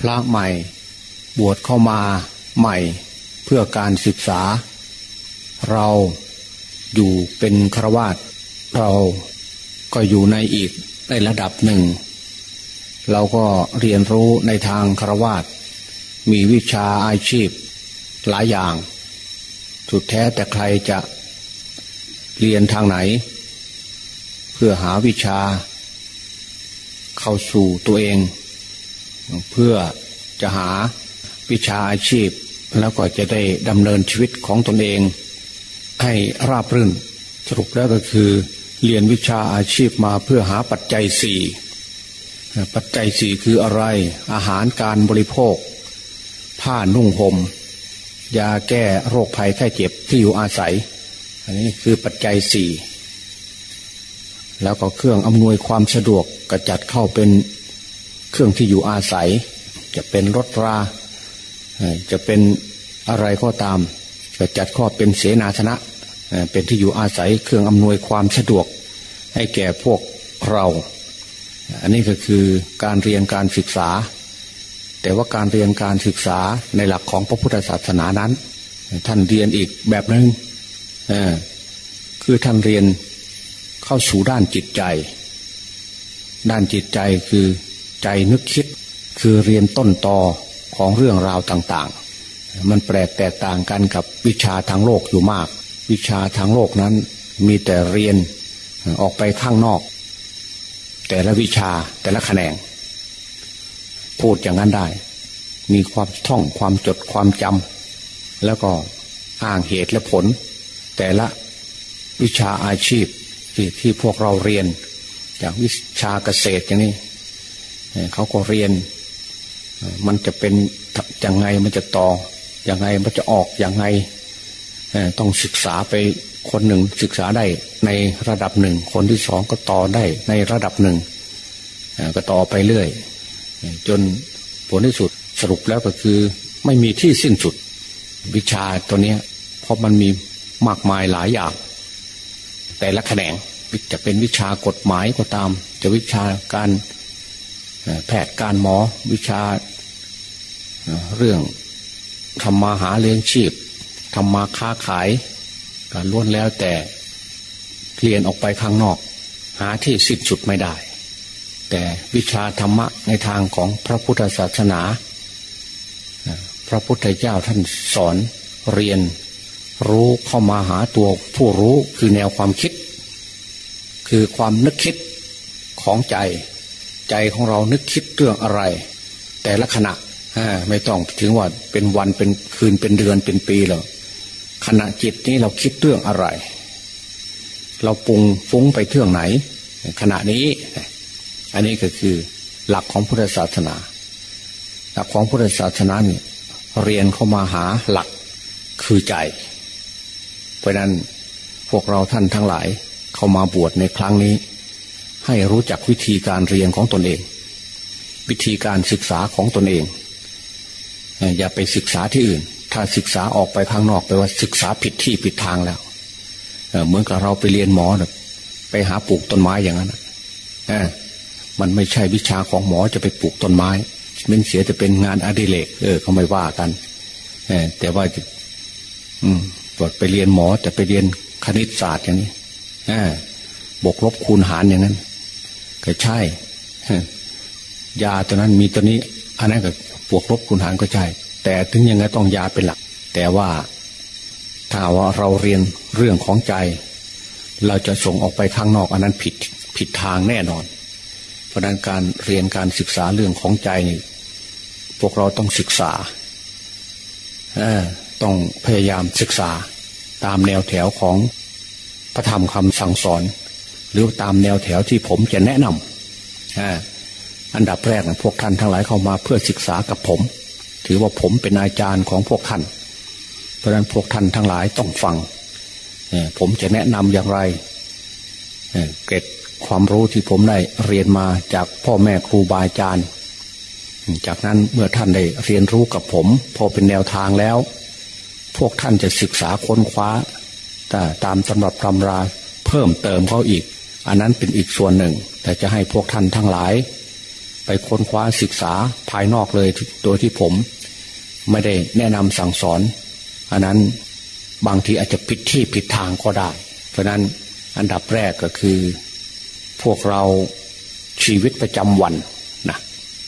พระใหม่ บวชเข้ามาใหม่เพื่อการศึกษา เราอยู่เป็นครวาตเราก็อยู่ในอีกในระดับหนึ่ง เราก็เรียนรู้ในทางครวาตมีวิชาอาชีพหลายอย่าง สุดแท้แต่ใครจะเรียนทางไหน เพื่อหาวิชา เข้าสู่ตัวเอง เพื่อจะหาวิชาอาชีพ แล้วก็จะได้ดำเนินชีวิตของตนเอง ให้ราบรื่น สรุปแล้วก็คือ เรียนวิชาอาชีพมาเพื่อหาปัจจัยสี่ปัจจัยสี่คืออะไร อาหารการบริโภค ผ้านุ่งหม่มยาแก้โรคภัยไข้เจ็บที่อยู่อาศัย อันนี้คือปัจจัยสี่แล้วก็เครื่องอำนวยความสะดวกกระจัดเข้าเป็น เครื่องที่อยู่อาศัย จะเป็นรถรา จะเป็นอะไรก็ตามกระจัดข้อเป็นเสนาชนะ เป็นที่อยู่อาศัยเครื่องอำนวยความสะดวก ให้แก่พวกเรา อันนี้ก็คือการเรียนการศึกษา แต่ว่าการเรียนการศึกษาในหลักของพระพุทธศาสนานั้น ท่านเรียนอีกแบบหนึง่งคือท่านเรียนเข้าสู่ด้านจิตใจ ด้านจิตใจคือ ใจนึกคิดคือเรียนต้นตอของเรื่องราวต่างๆ มันแปลกแตกต่างกันกับวิชาทางโลกอยู่มาก วิชาทางโลกนั้นมีแต่เรียนออกไปข้างนอก แต่ละวิชาแต่ละแขนง พูดอย่างนั้นได้ มีความท่องความจดความจำแล้วก็อ้างเหตุและผล แต่ละวิชาอาชีพที่ที่พวกเราเรียน จากวิชาเกษตรอย่างนี้ เขาก็เรียน มันจะเป็นยังไงมันจะต่อยังไงมันจะออกยังไงต้องศึกษาไปคนหนึ่งศึกษาได้ในระดับหนึ่ง คนที่สองก็ต่อได้ในระดับหนึ่งก็ต่อไปเรื่อย จนผลที่สุดสรุปแล้วก็คือ ไม่มีที่สิ้นสุดวิชาตัวนี้เพราะมันมีมากมายหลายอย่าง แต่ละแขนงจะเป็นวิชากฎหมายก็ตาม จะวิชาการ แพทย์การหมอวิชาเรื่องทำมาหาเลี้ยงชีพทำมาค้าขายการล้วนแล้วแต่เรียนออกไปข้างนอก หาที่สิ้นสุดไม่ได้ แต่วิชาธรรมะในทางของพระพุทธศาสนา พระพุทธเจ้าท่านสอนเรียนรู้เข้ามาหาตัวผู้รู้คือแนวความคิด คือความนึกคิดของใจ ใจของเรานึกคิดเรื่องอะไร แต่ละขณะไม่ต้องถึงว่าเป็นวันเป็นคืนเป็นเดือนเป็นปีหรอกขณะจิตนี้เราคิดเรื่องอะไร เราปรุงฟุ้งไปเรื่องไหน ขณะนี้ อันนี้ก็คือหลักของพุทธศาสนา หลักของพุทธศาสนาเนี่ยเรียนเข้ามาหาหลักคือใจ เพราะนั้นพวกเราท่านทั้งหลายเข้ามาบวชในครั้งนี้ ให้รู้จักวิธีการเรียนของตนเอง วิธีการศึกษาของตนเอง อย่าไปศึกษาที่อื่น ถ้าศึกษาออกไปข้างนอกไปว่าศึกษาผิดที่ผิดทางแล้วเหมือนกับเราไปเรียนหมอไปหาปลูกต้นไม้อย่างนั้นมันไม่ใช่วิชาของหมอจะไปปลูกต้นไม้มันเสียจะเป็นงานอดิเรกเออเขาไม่ว่ากันแต่ว่าอืมปวดไปเรียนหมอแต่ไปเรียนคณิตศาสตร์อย่างนี้บกลบคูณหารอย่างนั้น ก็ใช่ยาตัวนั้นมีตัวนี้ อันนั้นก็บวกลบคูณหารก็ใช่ แต่ถึงยังไงต้องยาเป็นหลัก แต่ว่าถ้าว่าเราเรียนเรื่องของใจ เราจะส่งออกไปข้างนอก อันนั้นผิดผิดทางแน่นอน เพราะนั้นการเรียนการศึกษาเรื่องของใจนี่พวกเราต้องศึกษาต้องพยายามศึกษาตามแนวแถวของพระธรรมคำสั่งสอน หรือตามแนวแถวที่ผมจะแนะนำอันดับแรกนะพวกท่านทั้งหลายเข้ามาเพื่อศึกษากับผม ถือว่าผมเป็นอาจารย์ของพวกท่าน เพราะนั้นพวกท่านทั้งหลายต้องฟังผมจะแนะนำอย่างไรเก็บความรู้ที่ผมได้เรียนมาจากพ่อแม่ครูบาอาจารย์ จากนั้นเมื่อท่านได้เรียนรู้กับผม พอเป็นแนวทางแล้ว พวกท่านจะศึกษาค้นคว้าตามตำรับตำราเพิ่มเติมเขาอีก อันนั้นเป็นอีกส่วนหนึ่ง แต่จะให้พวกท่านทั้งหลาย ไปค้นคว้าศึกษาภายนอกเลยโดยที่ผม ไม่ได้แนะนำสั่งสอน อันนั้นบางทีอาจจะผิดที่ผิดทางก็ได้ เพราะนั้นอันดับแรกก็คือ พวกเราชีวิตประจำวันนะ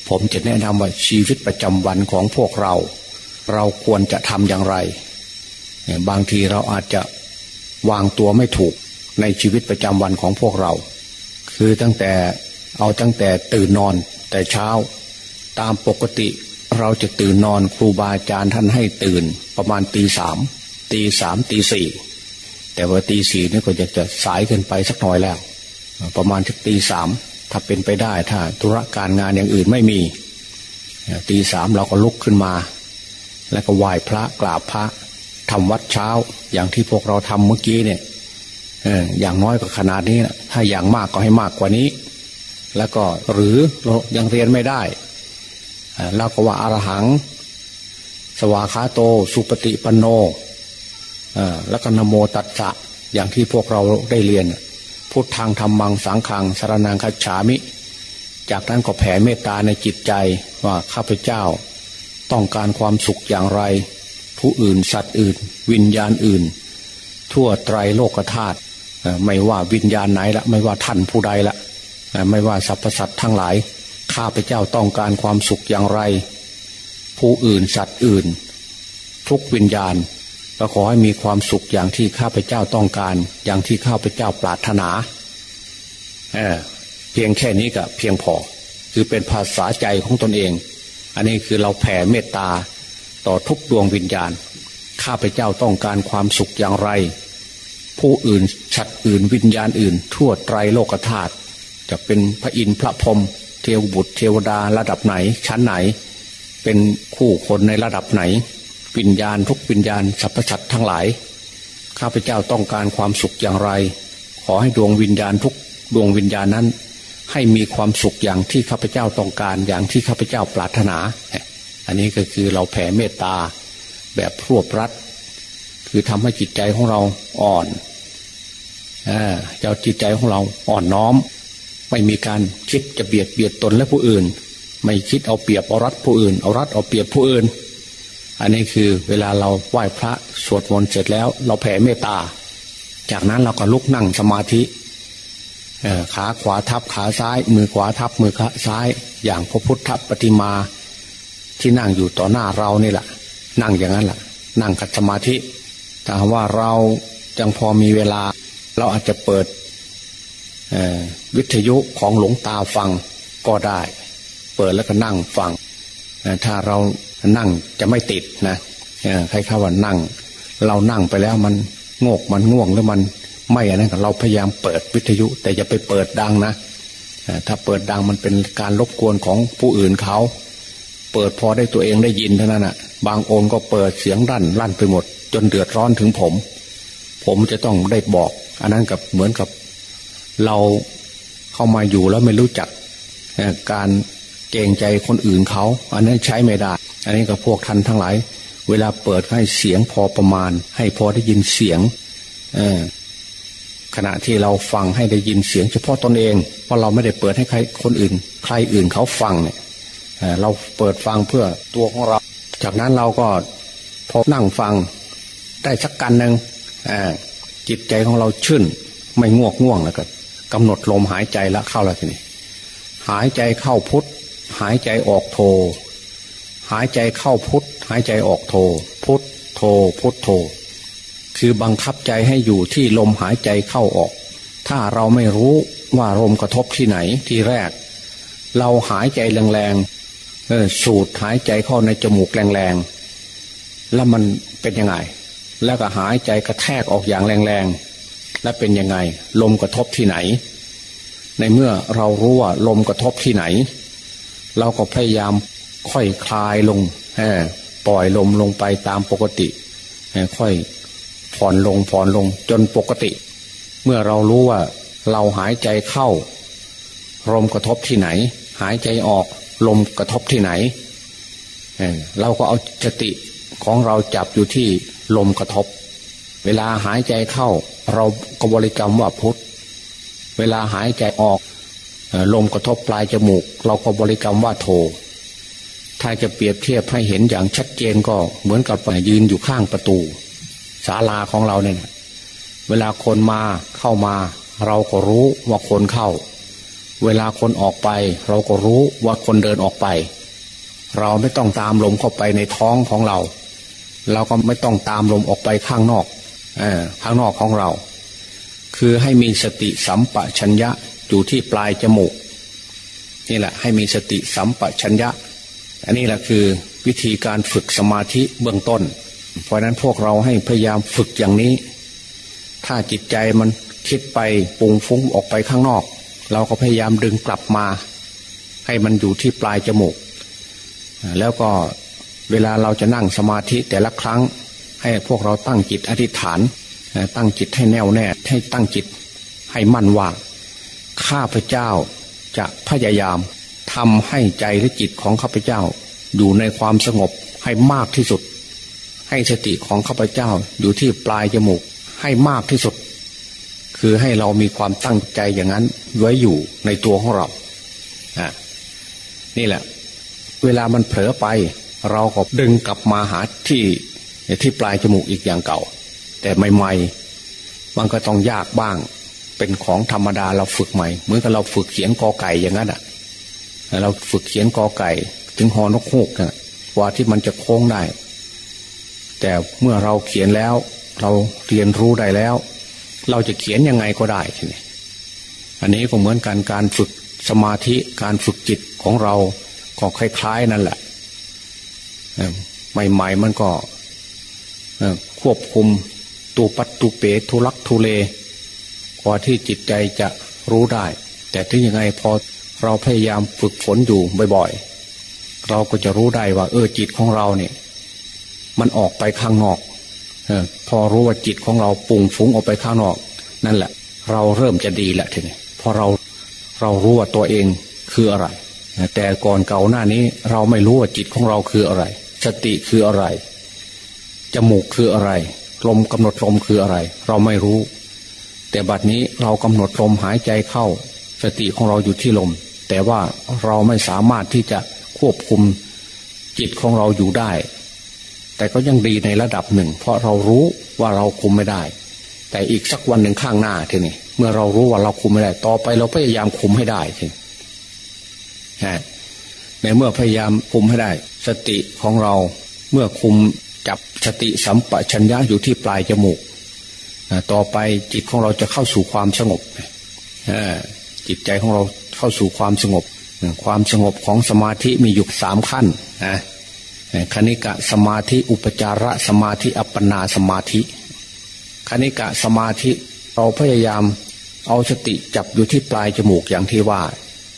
ผมจะแนะนำว่าชีวิตประจำวันของพวกเรา เราควรจะทำอย่างไร บางทีเราอาจจะวางตัวไม่ถูก ในชีวิตประจำวันของพวกเรา คือตั้งแต่เอาตั้งแต่ตื่นนอนแต่เช้า ตามปกติเราจะตื่นนอนครูบาอาจารย์ท่านให้ตื่นประมาณตีสามตีสามตีสี่แต่ว่าตีสี่นี่ก็จะจะสายเกินไปสักหน่อยแล้ว ประมาณสักตีสามถ้าเป็นไปได้ถ้าธุระการงานอย่างอื่นไม่มีตีสามเราก็ลุกขึ้นมา แล้วก็ไหว้พระกราบพระทำวัดเช้าอย่างที่พวกเราทำเมื่อกี้เนี่ย อย่างน้อยก็ขนาดนี้นะถ้าอย่างมากก็ให้มากกว่านี้ แล้วก็หรือยังเรียนไม่ได้เราก็ว่าอารหัง สวาคาโต สุปฏิปันโนแล้วก็นโมตัสสะอย่างที่พวกเราได้เรียน พุทธังธรรมังสังขังสารนังคัจฉามิ จากนั้นก็แผ่เมตตาในจิตใจว่าข้าพเจ้า ต้องการความสุขอย่างไร ผู้อื่นสัตว์อื่น วิญญาณอื่น ทั่วไตรโลกธาตุ ไม่ว่าวิญญาณไหนละไม่ว่าท่านผู้ใดละไม่ว่าสรรพสัตว์ทั้งหลายข้าพเจ้าต้องการความสุขอย่างไร ผู้อื่นสัตว์อื่น ทุกวิญญาณก็ขอให้มีความสุขอย่างที่ข้าพเจ้าต้องการ อย่างที่ข้าพเจ้าปรารถนาเเพียงแค่นี้ก็เพียงพอ คือเป็นภาษาใจของตนเอง อันนี้คือเราแผ่เมตตาต่อทุกดวงวิญญาณ ข้าพเจ้าต้องการความสุขอย่างไร ผู้อื่นชัดอื่นวิญญาณอื่น ทั่วไตรโลกธาตุจะเป็นพระอินทร์พระพรหมเทวบุตรเทวดาระดับไหน ชั้นไหน เป็นคู่คนในระดับไหน วิญญาณทุกวิญญาณสรรพสัตว์ทั้งหลาย ข้าพเจ้าต้องการความสุขอย่างไร ขอให้ดวงวิญญาณทุกดวงวิญญาณนั้น ให้มีความสุขอย่างที่ข้าพเจ้าต้องการอย่างที่ข้าพเจ้าปรารถนา อันนี้ก็คือเราแผ่เมตตาแบบรวบรัด คือทำให้จิตใจของเราอ่อนเจ้าจิตใจของเราอ่อนน้อม ไม่มีการคิดจะเบียดเบียดตนและผู้อื่น ไม่คิดเอาเปรียบเอารัดผู้อื่นเอารัดเอาเปรียบผู้อื่น อันนี้คือเวลาเราไหว้พระสวดมนต์เสร็จแล้ว เราแผ่เมตตา จากนั้นเราก็ลุกนั่งสมาธิขาขวาทับขาซ้าย มือขวาทับมือขาซ้าย อย่างพระพุทธปฏิมาที่นั่งอยู่ต่อหน้าเรานี่แหละนั่งอย่างนั้นแหละนั่งกัดสมาธิ แต่ว่าเราจังพอมีเวลา เราอาจจะเปิดวิทยุของหลวงตาฟังก็ได้ เปิดแล้วก็นั่งฟัง ถ้าเรานั่งจะไม่ติดนะใครข้าว่านั่ง เรานั่งไปแล้วมันงกมันง่วงหรือมันไม่อะไรกันเราพยายามเปิดวิทยุ แต่อย่าไปเปิดดังนะถ้าเปิดดังมันเป็นการรบกวนของผู้อื่นเขา เปิดพอได้ตัวเองได้ยินเท่านั้นอะ บางองค์ก็เปิดเสียงรั่นลั่นไปหมด จนเดือดร้อนถึงผม ผมจะต้องได้บอก อันนั้นกับเหมือนกับ เราเข้ามาอยู่แล้วไม่รู้จักการเกรงใจคนอื่นเขา อันนั้นใช้ไม่ได้ อันนี้กับพวกท่านทั้งหลาย เวลาเปิดให้เสียงพอประมาณ ให้พอได้ยินเสียงขณะที่เราฟังให้ได้ยินเสียงเฉพาะตนเอง เพราะเราไม่ได้เปิดให้ใครคนอื่น ใครอื่นเขาฟังเนี่ยเราเปิดฟังเพื่อตัวของเรา จากนั้นเราก็พอนั่งฟัง ได้สักกันหนึ่งจิตใจของเราชื่น ไม่ง่วงง่วงแล้วก็กำหนดลมหายใจละเข้าแล้วทีนี้หายใจเข้าพุทหายใจออกโท หายใจเข้าพุทหายใจออกโท พุทโทพุทโท คือบังคับใจให้อยู่ที่ลมหายใจเข้าออก ถ้าเราไม่รู้ว่าลมกระทบที่ไหนที่แรก เราหายใจแรงๆสูดหายใจเข้าในจมูกแรงๆแล้วมันเป็นยังไง แล้วก็หายใจกระแทกออกอย่างแรงๆ และเป็นยังไง ลมกระทบที่ไหน ในเมื่อเรารู้ว่าลมกระทบที่ไหน เราก็พยายามค่อยคลายลงปล่อยลมลงไปตามปกติ ค่อยผ่อนลงผ่อนลงจนปกติ เมื่อเรารู้ว่าเราหายใจเข้า ลมกระทบที่ไหน หายใจออกลมกระทบที่ไหน เราก็เอาสติของเราจับอยู่ที่ ลมกระทบ เวลาหายใจเข้า เราก็บริกรรมว่าพุทธเวลาหายใจออกลมกระทบปลายจมูก เราก็บริกรรมว่าโท ถ้าจะเปรียบเทียบให้เห็นอย่างชัดเจนก็เหมือนกับยืนอยู่ข้างประตูศาลาของเราเนี่ยเวลาคนมาเข้ามา เราก็รู้ว่าคนเข้า เวลาคนออกไป เราก็รู้ว่าคนเดินออกไป เราไม่ต้องตามลมเข้าไปในท้องของเรา เราก็ไม่ต้องตามลมออกไปข้างนอกอข้างนอกของเรา คือให้มีสติสัมปชัญญะอยู่ที่ปลายจมูกนี่แหละให้มีสติสัมปชัญญะ อันนี้แหละคือวิธีการฝึกสมาธิเบื้องต้น เพราะนั้นพวกเราให้พยายามฝึกอย่างนี้ ถ้าจิตใจมันคิดไปปุงฟุ้งออกไปข้างนอก เราก็พยายามดึงกลับมา ให้มันอยู่ที่ปลายจมูก แล้วก็ เวลาเราจะนั่งสมาธิแต่ละครั้ง ให้พวกเราตั้งจิตอธิษฐาน ตั้งจิตให้แน่วแน่ให้ตั้งจิตให้มั่นว่าข้าพเจ้าจะพยายามทำให้ใจและจิตของข้าพเจ้า อยู่ในความสงบให้มากที่สุด ให้สติของข้าพเจ้าอยู่ที่ปลายจมูกให้มากที่สุด คือให้เรามีความตั้งใจอย่างนั้นไว้อยู่ในตัวของเราอ่านี่แหละ เวลามันเผลอไป เราก็ดึงกลับมาหาที่ที่ปลายจมูกอีกอย่างเก่า แต่ใหม่ๆมันก็ต้องยากบ้าง เป็นของธรรมดาเราฝึกใหม่ เหมือนกับเราฝึกเขียนกอไก่อย่างนั้นอะเราฝึกเขียนกอไก่ ถึงหอนกฮูกนะว่าที่มันจะโค้งได้ แต่เมื่อเราเขียนแล้ว เราเรียนรู้ได้แล้ว เราจะเขียนยังไงก็ได้ทีนี้อันนี้ก็เหมือนการการฝึกสมาธิการฝึกจิตของเราก็คล้ายๆนั่นแหละ ใหม่ ๆ มันก็ควบคุมตูปัตตูเปทุลักทุเลพอที่จิตใจจะรู้ได้ แต่ถึงยังไงพอเราพยายามฝึกฝนอยู่บ่อยๆ เราก็จะรู้ได้ว่า เออจิตของเราเนี่ย มันออกไปข้างนอกออพอรู้ว่าจิตของเราปุ่งฟุ้งออกไปข้างนอก นั่นแหละ เราเริ่มจะดีแหละทีนี้พอเราเรารู้ว่าตัวเองคืออะไร แต่ก่อนเก่าหน้านี้เราไม่รู้ว่าจิตของเราคืออะไร สติคืออะไร จมูกคืออะไร ลมกำหนดลมคืออะไร เราไม่รู้ แต่บัดนี้เรากำหนดลมหายใจเข้า สติของเราอยู่ที่ลม แต่ว่าเราไม่สามารถที่จะควบคุมจิตของเราอยู่ได้ แต่ก็ยังดีในระดับหนึ่ง เพราะเรารู้ว่าเราคุมไม่ได้ แต่อีกสักวันหนึ่งข้างหน้าทีนี้เมื่อเรารู้ว่าเราคุมไม่ได้ ต่อไปเราพยายามคุมให้ได้ทีในเมื่อพยายามคุมให้ได้ สติของเราเมื่อคุมจับสติสัมปชัญญะอยู่ที่ปลายจมูกต่อไปจิตของเราจะเข้าสู่ความสงบจิตใจของเราเข้าสู่ความสงบ ความสงบของสมาธิมีอยู่สามขั้นนะคณิกะสมาธิอุปจาระสมาธิอัปปนาสมาธิ คณิกะสมาธิเราพยายามเอาสติจับอยู่ที่ปลายจมูกอย่างที่ว่า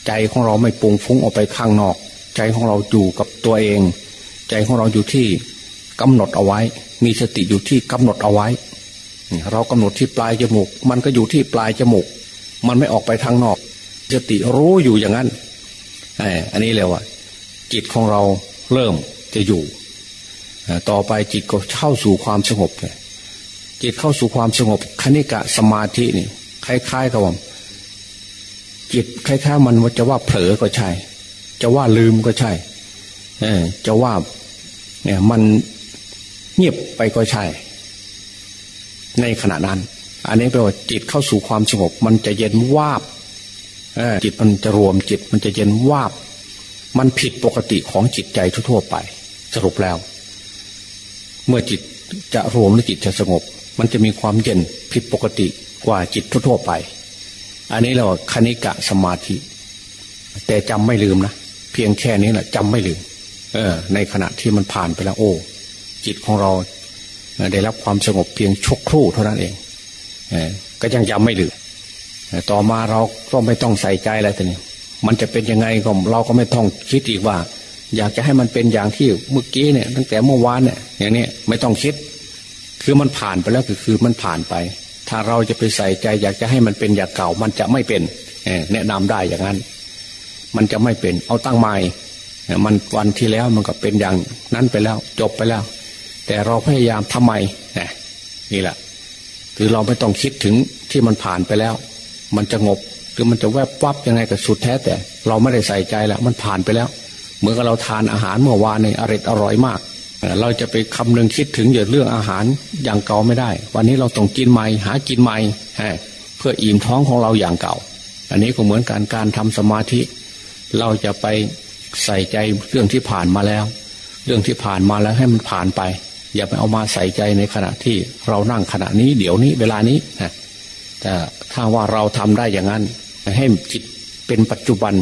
ใจของเราไม่ปุงฟุ้งออกไปข้างนอก ใจของเราอยู่กับตัวเอง ใจของเราอยู่ที่กำหนดเอาไว้ มีสติอยู่ที่กำหนดเอาไว้ เรากำหนดที่ปลายจมูก มันก็อยู่ที่ปลายจมูก มันไม่ออกไปทางนอก สติรู้อยู่อย่างนั้นอันนี้เลยว่าจิตของเราเริ่มจะอยู่ ต่อไปจิตก็เข้าสู่ความสงบจิตเข้าสู่ความสงบคณิกะสมาธินี่คล้ายๆกับว่าจิตคล้ายๆมันว่าจะว่าเผลอก็ใช่ จะว่าลืมก็ใช่จะว่าเนี่ยมันเงียบไปก็ใช่ ในขณะนั้น อันนี้แปลว่าจิตเข้าสู่ความสงบ มันจะเย็นวาบจิตมันจะรวมจิตมันจะเย็นวาบ มันผิดปกติของจิตใจทั่วไป สรุปแล้ว เมื่อจิตจะรวมหรือจิตจะสงบ มันจะมีความเย็นผิดปกติกว่าจิตทั่วไป อันนี้เราคณิกะสมาธิ แต่จำไม่ลืมนะ เพียงแค่นี้แหละจำไม่ลืมเออ ในขณะที่มันผ่านไปแล้วโอ้จิตของเราได้รับความสงบเพียงชั่วครู่เท่านั้นเองก็ยังจำไม่ลืมต่อมาเราก็ไม่ต้องใส่ใจอะไรทีนี้มันจะเป็นยังไงก็เราก็ไม่ต้องคิดอีกว่า อยากจะให้มันเป็นอย่างที่เมื่อกี้เนี่ย ตั้งแต่เมื่อวานเนี่ย อย่างนี้ไม่ต้องคิด คือมันผ่านไปแล้วคือคือมันผ่านไป ถ้าเราจะไปใส่ใจ อยากจะให้มันเป็นอย่างเก่า มันจะไม่เป็นแนะนำได้อย่างนั้น มันจะไม่เป็นเอาตั้งใหม่มันวันที่แล้วมันก็เป็นอย่างนั้นไปแล้ว จบไปแล้ว แต่เราพยายามทำไมนี่แหละคือเราไม่ต้องคิดถึงที่มันผ่านไปแล้ว มันจะงบหรือมันจะแวบวับยังไงก็สุดแท้แต่ เราไม่ได้ใส่ใจแล้วมันผ่านไปแล้ว เหมือนกับเราทานอาหารเมื่อวานในอร่อยอร่อยมาก เราจะไปคำนึงคิดถึงเรื่องอาหารอย่างเก่าไม่ได้ วันนี้เราต้องกินใหม่หากินใหม่เพื่ออิ่มท้องของเราอย่างเก่า อันนี้ก็เหมือนการการทำสมาธิ เราจะไปใส่ใจเรื่องที่ผ่านมาแล้ว เรื่องที่ผ่านมาแล้วให้มันผ่านไป อย่าไปเอามาใส่ใจในขณะที่เรานั่งขณะนี้เดี๋ยวนี้เวลานี้นะแต่ถ้าว่าเราทำได้อย่างนั้นให้จิตเป็นปัจจุบัน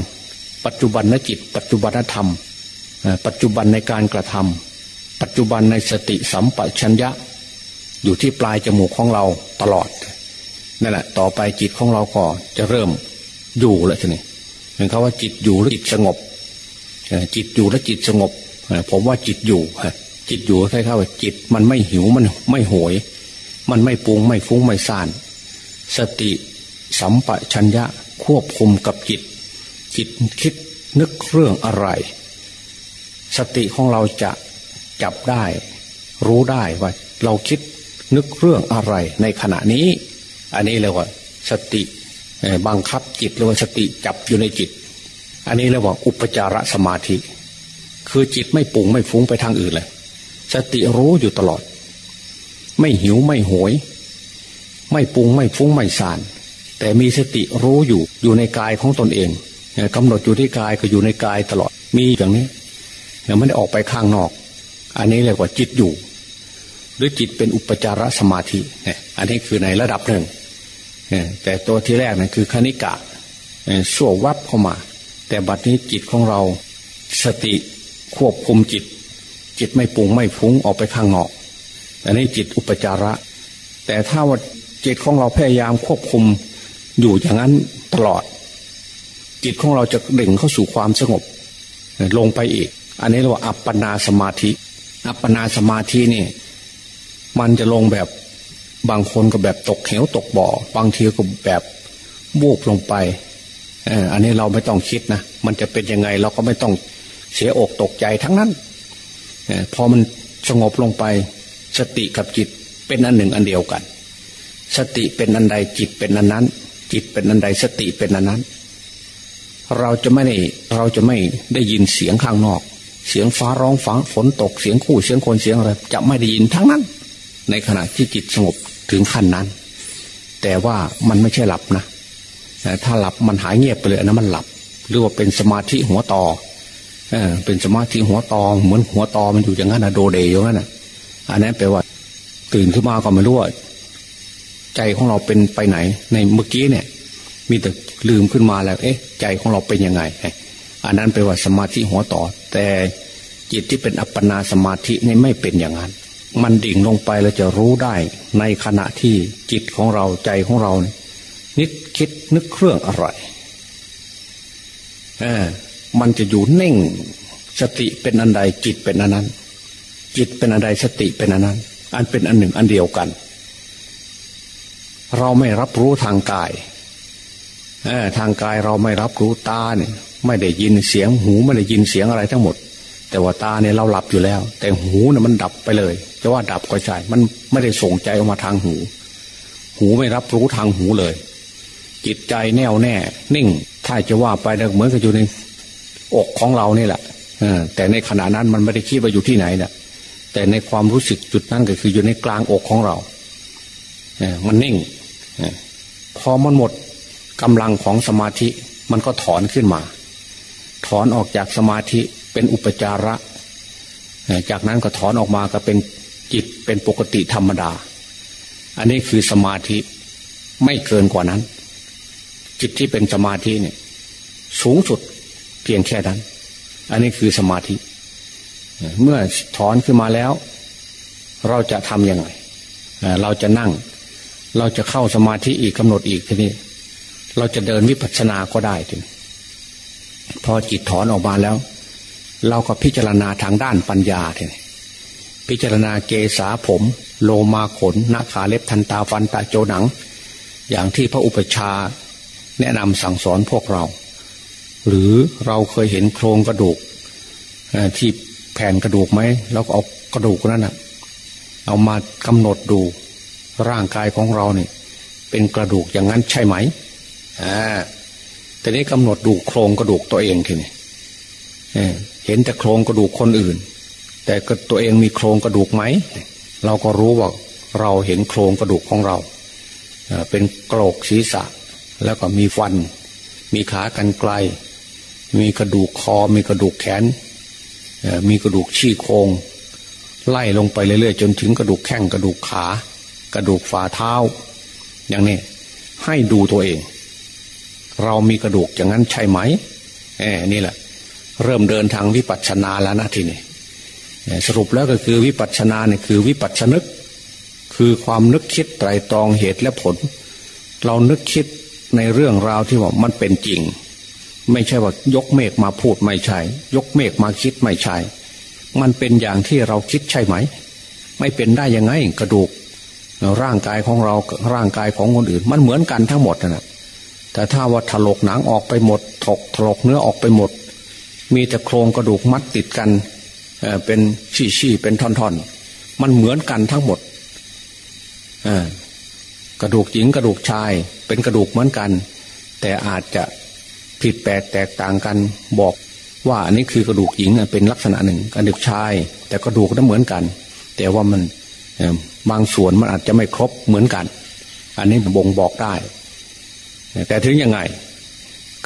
ปัจจุบันนจิต ปัจจุบันธรรม ปัจจุบันในการกระทำปัจจุบันในสติสัมปชัญญะ อยู่ที่ปลายจมูกของเราตลอดนั่นแหละต่อไปจิตของเราก็จะเริ่มอยู่แล้วทีนี้ เห็นเขาว่าจิตอยู่หรือจิตสงบจิตอยู่และจิตสงบผมว่าจิตอยู่จิตอยู่คล้ายๆว่าจิตมันไม่หิวมันไม่โหย มันไม่ปรุงไม่ฟุ้งไม่ซ่าน สติสัมปชัญญะควบคุมกับจิต จิตคิดนึกเรื่องอะไร สติของเราจะจับได้ รู้ได้ว่าเราคิดนึกเรื่องอะไรในขณะนี้ อันนี้เรียกว่า สติ บังคับจิตหรือว่าสติจับอยู่ในจิต อันนี้เรียกว่าอุปจารสมาธิ คือจิตไม่ปุ่งไม่ฟุ้งไปทางอื่นเลย สติรู้อยู่ตลอด ไม่หิวไม่โหย ไม่ปุงไม่ฟุ้งไม่สาน แต่มีสติรู้อยู่อยู่ในกายของตนเองกำหนดอยู่ที่กายก็อยู่ในกายตลอดมีอย่างนี้ยังไม่ได้ออกไปข้างนอก อันนี้เรียกว่าจิตอยู่ หรือจิตเป็นอุปจารสมาธิเนี่ยอันนี้คือในระดับหนึ่ง แต่ตัวที่แรกนั่นคือคณิกะสั่ววับเข้ามา แต่บัดนี้จิตของเราสติควบคุมจิต จิตไม่ปุงไม่ฟุ้งออกไปข้างนอกอันนี้จิตอุปจาระ แต่ถ้าว่าจิตของเราพยายามควบคุมอยู่อย่างนั้นตลอด จิตของเราจะเด่งเข้าสู่ความสงบ ลงไปอีก อันนี้เรียกว่าอัปปนาสมาธิ อัปปนาสมาธินี่ มันจะลงแบบ บางคนก็แบบตกเหวตกบ่อ บางทีก็แบบบูบลงไปอันนี้เราไม่ต้องคิดนะมันจะเป็นยังไงเราก็ไม่ต้องเสียอกตกใจทั้งนั้นพอมันสงบลงไป สติกับจิตเป็นอันหนึ่งอันเดียวกัน สติเป็นอันใดจิตเป็นอันนั้น จิตเป็นอันใดสติเป็นอันนั้น เราจะไม่ได้เราจะไม่ได้ยินเสียงข้างนอก เสียงฟ้าร้องฟ้าฝนตกเสียงคู่เสียงคนเสียงอะไรจะไม่ได้ยินทั้งนั้น ในขณะที่จิตสงบ ถึงขั้นนั้น แต่ว่ามันไม่ใช่หลับนะถ้าหลับมันหายเงียบไปเลยนะมันหลับ หรือว่าเป็นสมาธิหัวต่อเออเป็นสมาธิหัวตอเหมือนหัวตอมันอยู่อย่างนั้นนะโดเดยอย่างนั้นนะอันนั้นแปลว่า ตื่นขึ้นมาก็ไม่รู้ว่าใจของเราเป็นไปไหน ในเมื่อกี้เนี่ย มีแต่ลืมขึ้นมาแล้ว เอ๊ะ ใจของเราเป็นยังไงอันนั้นเป็นว่าสมาธิหัวต่อ แต่จิตที่เป็นอัปปนาสมาธินี่ไม่เป็นอย่างนั้น มันดิ่งลงไปแล้วจะรู้ได้ ในขณะที่จิตของเราใจของเรานิดคิดนึกเครื่องอะไรเออมันจะอยู่เน่งสติเป็นอันใดจิตเป็นอันนั้น จิตเป็นอันใดสติเป็นอันนั้น อันเป็นอันหนึ่งอันเดียวกัน เราไม่รับรู้ทางกายทางกายเราไม่รับรู้ตาเนี่ย ไม่ได้ยินเสียงหูไม่ได้ยินเสียงอะไรทั้งหมด แต่ว่าตาเนี่ยเราหลับอยู่แล้ว แต่หูเนี่ยมันดับไปเลยจะว่าดับก็ใช่มันไม่ได้ส่งใจออกมาทางหู หูไม่รับรู้ทางหูเลย จิตใจแน่วแน่ นิ่ง ถ้าจะว่าไปเหมือนกับอยู่ในอกของเรานี่แหละแต่ในขณะนั้นมันไม่ได้คิดว่าอยู่ที่ไหนเนี่ยแต่ในความรู้สึกจุดนั้นก็คืออยู่ในกลางอกของเรามันนิ่งพอมันหมดกำลังของสมาธิมันก็ถอนขึ้นมา ถอนออกจากสมาธิ เป็นอุปจาระ จากนั้นก็ถอนออกมาก็เป็นจิตเป็นปกติธรรมดา อันนี้คือสมาธิไม่เกินกว่านั้น จิตที่เป็นสมาธิเนี่ย สูงสุดเพียงแค่นั้น อันนี้คือสมาธิ เมื่อถอนขึ้นมาแล้ว เราจะทำยังไงเราจะนั่ง เราจะเข้าสมาธิอีกกำหนดอีกทีนี้ เราจะเดินวิปัสสนาก็ได้ทีพอจิตถอนออกมาแล้ว เราก็พิจารณาทางด้านปัญญาทีนี้พิจารณาเกษาผม โลมาขนนาขาเล็บทันตาฟันตาโจหนัง อย่างที่พระอุปชาแนะนำสั่งสอนพวกเรา หรือเราเคยเห็นโครงกระดูกที่แผ่นกระดูกไหมเราก็เอากระดูกนั้นนะเอามากำหนดดูร่างกายของเราเนี่ยเป็นกระดูกอย่างนั้นใช่ไหมอ่าแต่นี้กำหนดดูโครงกระดูกตัวเองทีนี้ เห็นแต่โครงกระดูกคนอื่น แต่ตัวเองมีโครงกระดูกไหม เราก็รู้ว่าเราเห็นโครงกระดูกของเรา เป็นกรกศีรษะ แล้วก็มีฟัน มีขากันไกลมีกระดูกคอ มีกระดูกแขน มีกระดูกชี้โครงไล่ลงไปเรื่อยๆ จนถึงกระดูกแข้งกระดูกขา กระดูกฝ่าเท้า อย่างนี้ให้ดูตัวเอง เรามีกระดูกอย่างนั้นใช่ไหมแอบนี่แหละ เริ่มเดินทางวิปัสสนาแล้วนะทีนี้สรุปแล้วก็คือวิปัสสนาเนี่ยคือวิปัสสนึก คือความนึกคิดไตรตรองเหตุและผล เรานึกคิดในเรื่องราวที่ว่ามันเป็นจริง ไม่ใช่ว่ายกเมฆมาพูดไม่ใช่ ยกเมฆมาคิดไม่ใช่ มันเป็นอย่างที่เราคิดใช่ไหม ไม่เป็นได้ยังไงกระดูก ร่างกายของเราร่างกายของคนอื่น มันเหมือนกันทั้งหมดนะแต่ถ้าว่าถลกหนังออกไปหมดถกถลกเนื้อออกไปหมด มีแต่โครงกระดูกมัดติดกันเป็นชี้ๆเป็นท่อนๆ มันเหมือนกันทั้งหมดกระดูกหญิงกระดูกชาย เป็นกระดูกเหมือนกัน แต่อาจจะผิดแปลกแตกต่างกันบอกว่าอันนี้คือกระดูกหญิงเป็นลักษณะหนึ่งกระดูกชาย แต่กระดูกนั้นเหมือนกัน แต่ว่ามันบางส่วนมันอาจจะไม่ครบเหมือนกัน อันนี้บ่งบอกได้ แต่ถึงยังไง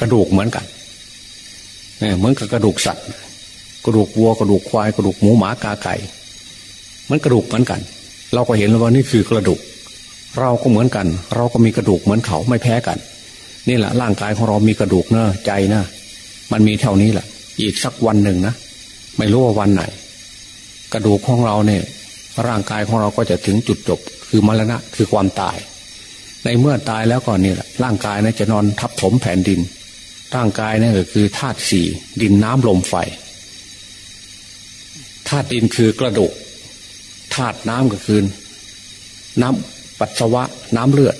กระดูกเหมือนกัน เหมือนกับกระดูกสัตว์ กระดูกวัวกระดูกควายกระดูกหมูหมากาไก่ มันกระดูกเหมือนกัน เราก็เห็นแล้วว่านี่คือกระดูก เราก็เหมือนกัน เราก็มีกระดูกเหมือนเขาไม่แพ้กัน นี่แหละร่างกายของเรามีกระดูกเนอะใจนะมันมีเท่านี้แหละอีกสักวันหนึ่งนะไม่รู้ว่าวันไหน กระดูกของเราเนี่ย ร่างกายของเราก็จะถึงจุดจบ คือมรณะคือความตาย ในเมื่อตายแล้วก่อนนี่แหละร่างกายนะจะนอนทับถมแผ่นดิน ร่างกายนี่ก็คือธาตุสี่ดินน้ำลมไฟธาตุดินคือกระดูกธาตุน้ำก็คือน้ำปัสสาวะ น้ำเลือด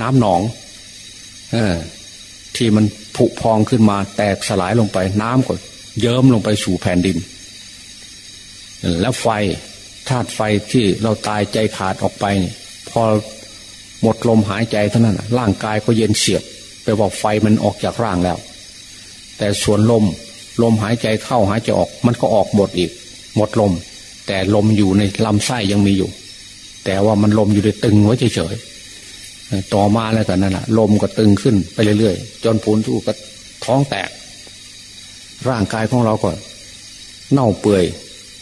น้ำหนองเออที่มันผุพองขึ้นมา แตกสลายลงไป น้ำก็เยิ้มลงไปสู่แผ่นดิน แล้วไฟธาตุไฟที่เราตายใจขาดออกไป พอหมดลมหายใจเท่านั้นร่างกายก็เย็นเสียบ ปบอกไฟมันออกจากร่างแล้ว แต่ส่วนลม ลมหายใจเข้าหายใจออก มันก็ออกหมดอีก หมดลม แต่ลมอยู่ในลำไส้ยังมีอยู่ แต่ว่ามันลมอยู่ในตึงไว้เฉยๆต่อมาแล้วกันนั่นแหละลมก็ตึงขึ้นไปเรื่อยๆจนผลทุกก็ท้องแตก ร่างกายของเราก็เน่าเปื่อย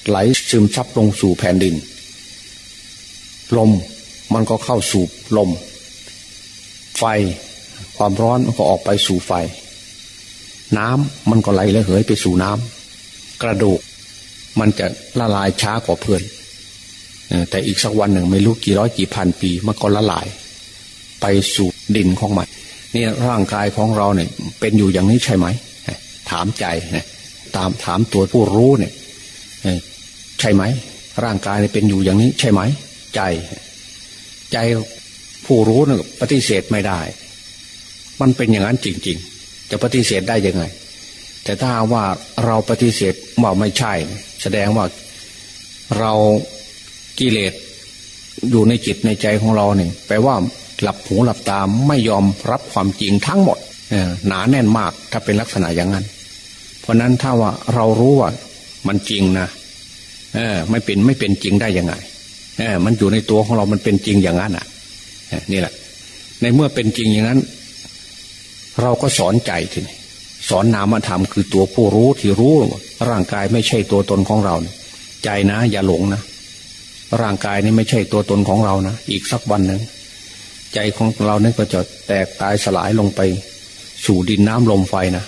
ไหลซึมซับลงสู่แผ่นดิน ลมมันก็เข้าสู่ลม ไฟ ความร้อนมันก็ออกไปสู่ไฟ น้ำมันก็ไหลและเหยไปสู่น้ำกระดูก มันจะละลายช้ากว่าเพื่อนแต่อีกสักวันหนึ่งไม่รู้กี่ร้อยกี่พันปีมันก็ละลาย ไปสู่ดินของมันนี่ร่างกายของเราเนี่ย เป็นอยู่อย่างนี้ใช่ไหมถามใจตามถามตัวผู้รู้เนี่ยใช่ไหม ร่างกายเป็นอยู่อย่างนี้ใช่ไหม ใจ ใจผู้รู้เนะปฏิเสธไม่ได้ มันเป็นอย่างนั้นจริง ๆ จะปฏิเสธได้ยังไง แต่ถ้าว่าเราปฏิเสธว่าไม่ใช่ แสดงว่าเรากิเลสอยู่ในจิตในใจของเราเนี่ยแปลว่าหลับหูหลับตาไม่ยอมรับความจริงทั้งหมดหนาแน่นมากถ้าเป็นลักษณะอย่างนั้น เพราะนั้นถ้าว่าเรารู้ว่ามันจริงนะเออไม่เป็นไม่เป็นจริงได้ยังไงเออมันอยู่ในตัวของเรามันเป็นจริงอย่างนั้นอะนี่แหละ ในเมื่อเป็นจริงอย่างนั้น เราก็สอนใจทีนี้สอนนามธรรมคือตัวผู้รู้ที่รู้ร่างกายไม่ใช่ตัวตนของเรา ใจนะ อย่าหลงนะ ร่างกายนี่ไม่ใช่ตัวตนของเรานะ อีกสักวันหนึ่งใจของเราเนี่ยก็จะแตกตายสลายลงไป สู่ดินน้ำลมไฟนะ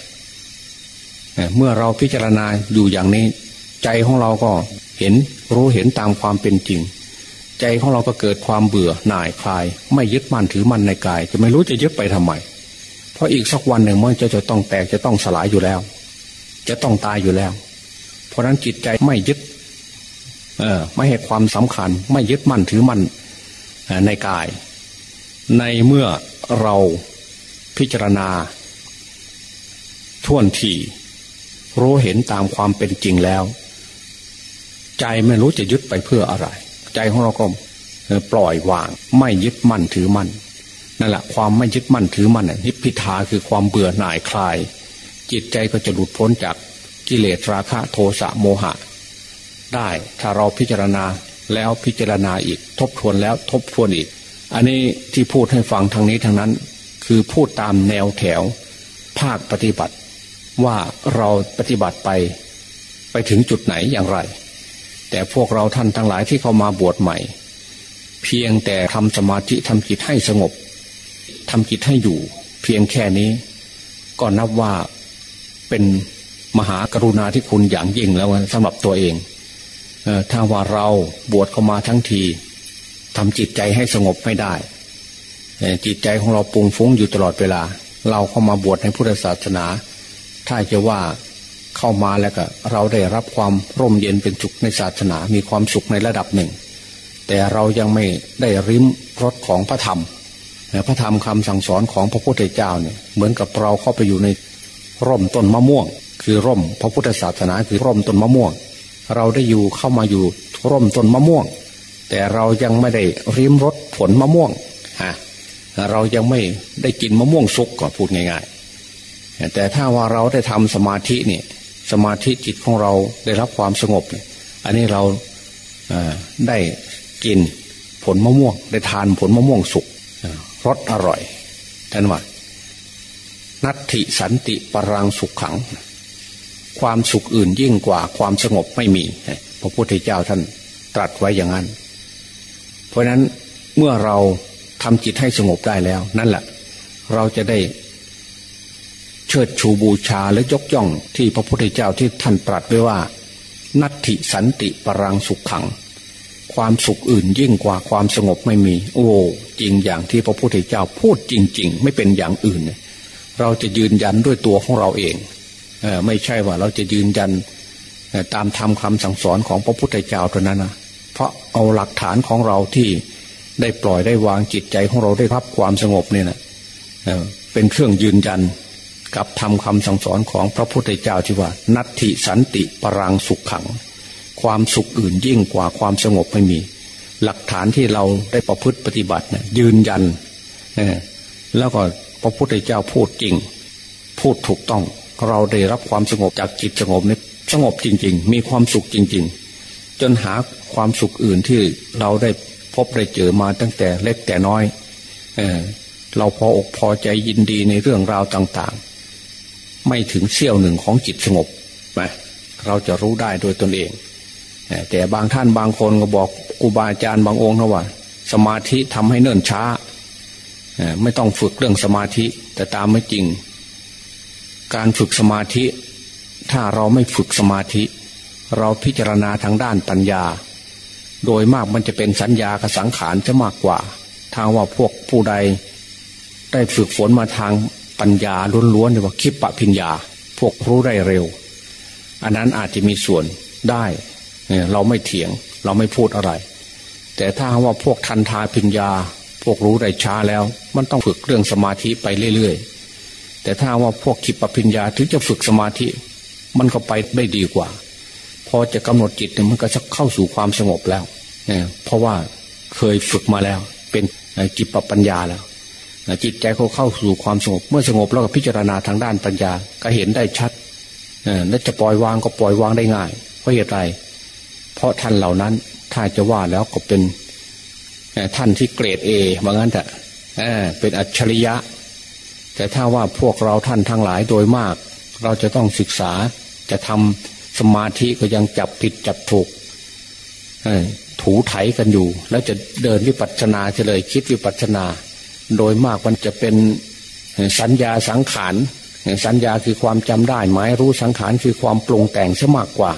เมื่อเราพิจารณาอยู่อย่างนี้ ใจของเราก็เห็นรู้เห็นตามความเป็นจริง ใจของเราก็เกิดความเบื่อหน่ายคลาย ไม่ยึดมั่นถือมั่นในกาย จะไม่รู้จะยึดไปทำไม เพราะอีกสักวันหนึ่งมันจะจะต้องแตกจะต้องสลายอยู่แล้ว จะต้องตายอยู่แล้ว เพราะนั้นจิตใจไม่ยึด เออ ไม่ให้ความสำคัญ ไม่ยึดมั่นถือมั่นในกาย ในเมื่อเราพิจารณาท่วนทีรู้เห็นตามความเป็นจริงแล้ว ใจไม่รู้จะยึดไปเพื่ออะไร ใจของเราก็ปล่อยวาง ไม่ยึดมั่นถือมั่น นั่นแหละความไม่ยึดมั่นถือมั่นนิพพิทาคือความเบื่อหน่ายคลาย จิตใจก็จะหลุดพ้นจากกิเลสราคะโทสะโมหะ ได้ถ้าเราพิจารณาแล้วพิจารณาอีก ทบทวนแล้วทบทวนอีก อันนี้ที่พูดให้ฟังทางนี้ทางนั้น คือพูดตามแนวแถว ภาคปฏิบัติ ว่าเราปฏิบัติไป ไปถึงจุดไหนอย่างไร แต่พวกเราท่านทั้งหลายที่เข้ามาบวชใหม่ เพียงแต่ทำสมาธิทำจิตให้สงบ ทำจิตให้อยู่ เพียงแค่นี้ ก็นับว่าเป็นมหากรุณาที่คุณอย่างยิ่งแล้วสำหรับตัวเองถ้าว่าเราบวชเข้ามาทั้งทีทำจิตใจให้สงบไม่ได้จิตใจของเราปุงฟุ้งอยู่ตลอดเวลา เราเข้ามาบวชในพุทธศาสนา ถ้าจะว่าเข้ามาแล้วก็ เราได้รับความร่มเย็นเป็นสุขในศาสนา มีความสุขในระดับหนึ่ง แต่เรายังไม่ได้ริมรสของพระธรรม พระธรรมคำสั่งสอนของพระพุทธเจ้าเนี่ยเหมือนกับเราเข้าไปอยู่ในร่มต้นมะม่วง คือร่มพระพุทธศาสนาคือร่มต้นมะม่วง เราได้อยู่เข้ามาอยู่ร่มต้นมะม่วง แต่เรายังไม่ได้ริมรสผลมะม่วงฮะเรายังไม่ได้กินมะม่วงสุกก็พูดง่ายๆ แต่ถ้าว่าเราได้ทำสมาธิเนี่ยสมาธิจิตของเราได้รับความสงบเนี่ยอันนี้เราได้กินผลมะม่วง ได้ทานผลมะม่วงสุก รสอร่อยท่านว่านัตถิสันติปรังสุขขัง ความสุขอื่นยิ่งกว่าความสงบไม่มี พระพุทธเจ้าท่านตรัสไว้อย่างนั้น เพราะนั้นเมื่อเราทำจิตให้สงบได้แล้ว นั่นแหละเราจะได้เชิดชูบูชาและยกย่องที่พระพุทธเจ้าที่ท่านตรัสไว้ว่า นัตถิสันติปรังสุขขัง ความสุขอื่นยิ่งกว่าความสงบไม่มี โอ้จริงอย่างที่พระพุทธเจ้าพูดจริง ๆ ไม่เป็นอย่างอื่น เราจะยืนยันด้วยตัวของเราเองเอไม่ใช่ว่าเราจะยืนยันตามธรรมคำสั่งสอนของพระพุทธเจ้าเท่านั้นนะเพราะเอาหลักฐานของเราที่ได้ปล่อยได้วางจิตใจของเราได้รับความสงบเนี่ยนะเป็นเครื่องยืนยันกับทำคำสั่งสอนของพระพุทธเจ้าที่ว่า นัตถิสันติปรังสุขขัง ความสุขอื่นยิ่งกว่าความสงบไม่มี หลักฐานที่เราได้ประพฤติปฏิบัติเนี่ยยืนยันแล้วก็พระพุทธเจ้าพูดจริง พูดถูกต้อง เราได้รับความสงบจากจิตสงบนี่สงบจริง ๆ มีความสุขจริง ๆ จนหาความสุขอื่นที่เราได้พบได้เจอมาตั้งแต่เล็กแต่น้อยเออเราพออกพอใจยินดีในเรื่องราวต่าง ๆ ไม่ถึงเสี้ยวหนึ่งของจิตสงบนะเราจะรู้ได้โดยตนเอง แต่บางท่านบางคนก็บอกครูบาอาจารย์บางองค์นะว่า สมาธิทำให้เนิ่นช้า ไม่ต้องฝึกเรื่องสมาธิแต่ตามไม่จริง การฝึกสมาธิ ถ้าเราไม่ฝึกสมาธิ เราพิจารณาทางด้านปัญญา โดยมากมันจะเป็นสัญญากับสังขารจะมากกว่า ทางว่าพวกผู้ใด ได้ฝึกฝนมาทางปัญญาล้วนๆเรียกว่าคิปปะพิญญา พวกรู้ได้เร็ว อันนั้นอาจจะมีส่วนได้ เราไม่เถียงเราไม่พูดอะไร แต่ถ้าว่าพวกทันทาพิญญา พวกรู้ได้ช้าแล้ว มันต้องฝึกเรื่องสมาธิไปเรื่อยๆ แต่ถ้าว่าพวกขิปปิญญาถึงจะฝึกสมาธิ มันก็ไปได้ดีกว่า พอจะกำหนดจิตเนี่ยมันก็จะเข้าสู่ความสงบแล้วเนี่ยเพราะว่าเคยฝึกมาแล้ว เป็นจิตปัญญาแล้วจิตใจเขาเข้าสู่ความสงบ เมื่อสงบแล้วก็พิจารณาทางด้านปัญญาก็เห็นได้ชัดและจะปล่อยวางก็ปล่อยวางได้ง่าย เพราะเหตุไร เพราะท่านเหล่านั้น ถ้าจะว่าแล้วก็เป็นท่านที่เกรดเอว่างั้นแต่เป็นอัจฉริยะ แต่ถ้าว่าพวกเราท่านทั้งหลายโดยมาก เราจะต้องศึกษาจะทำสมาธิก็ยังจับผิดจับถูกถูไถกันอยู่ แล้วจะเดินวิปัสสนาเฉลยคิดวิปัสสนา โดยมากมันจะเป็นสัญญาสังขารสัญญาคือความจำได้หมายรู้สังขารคือความปรุงแต่งซะมากกว่า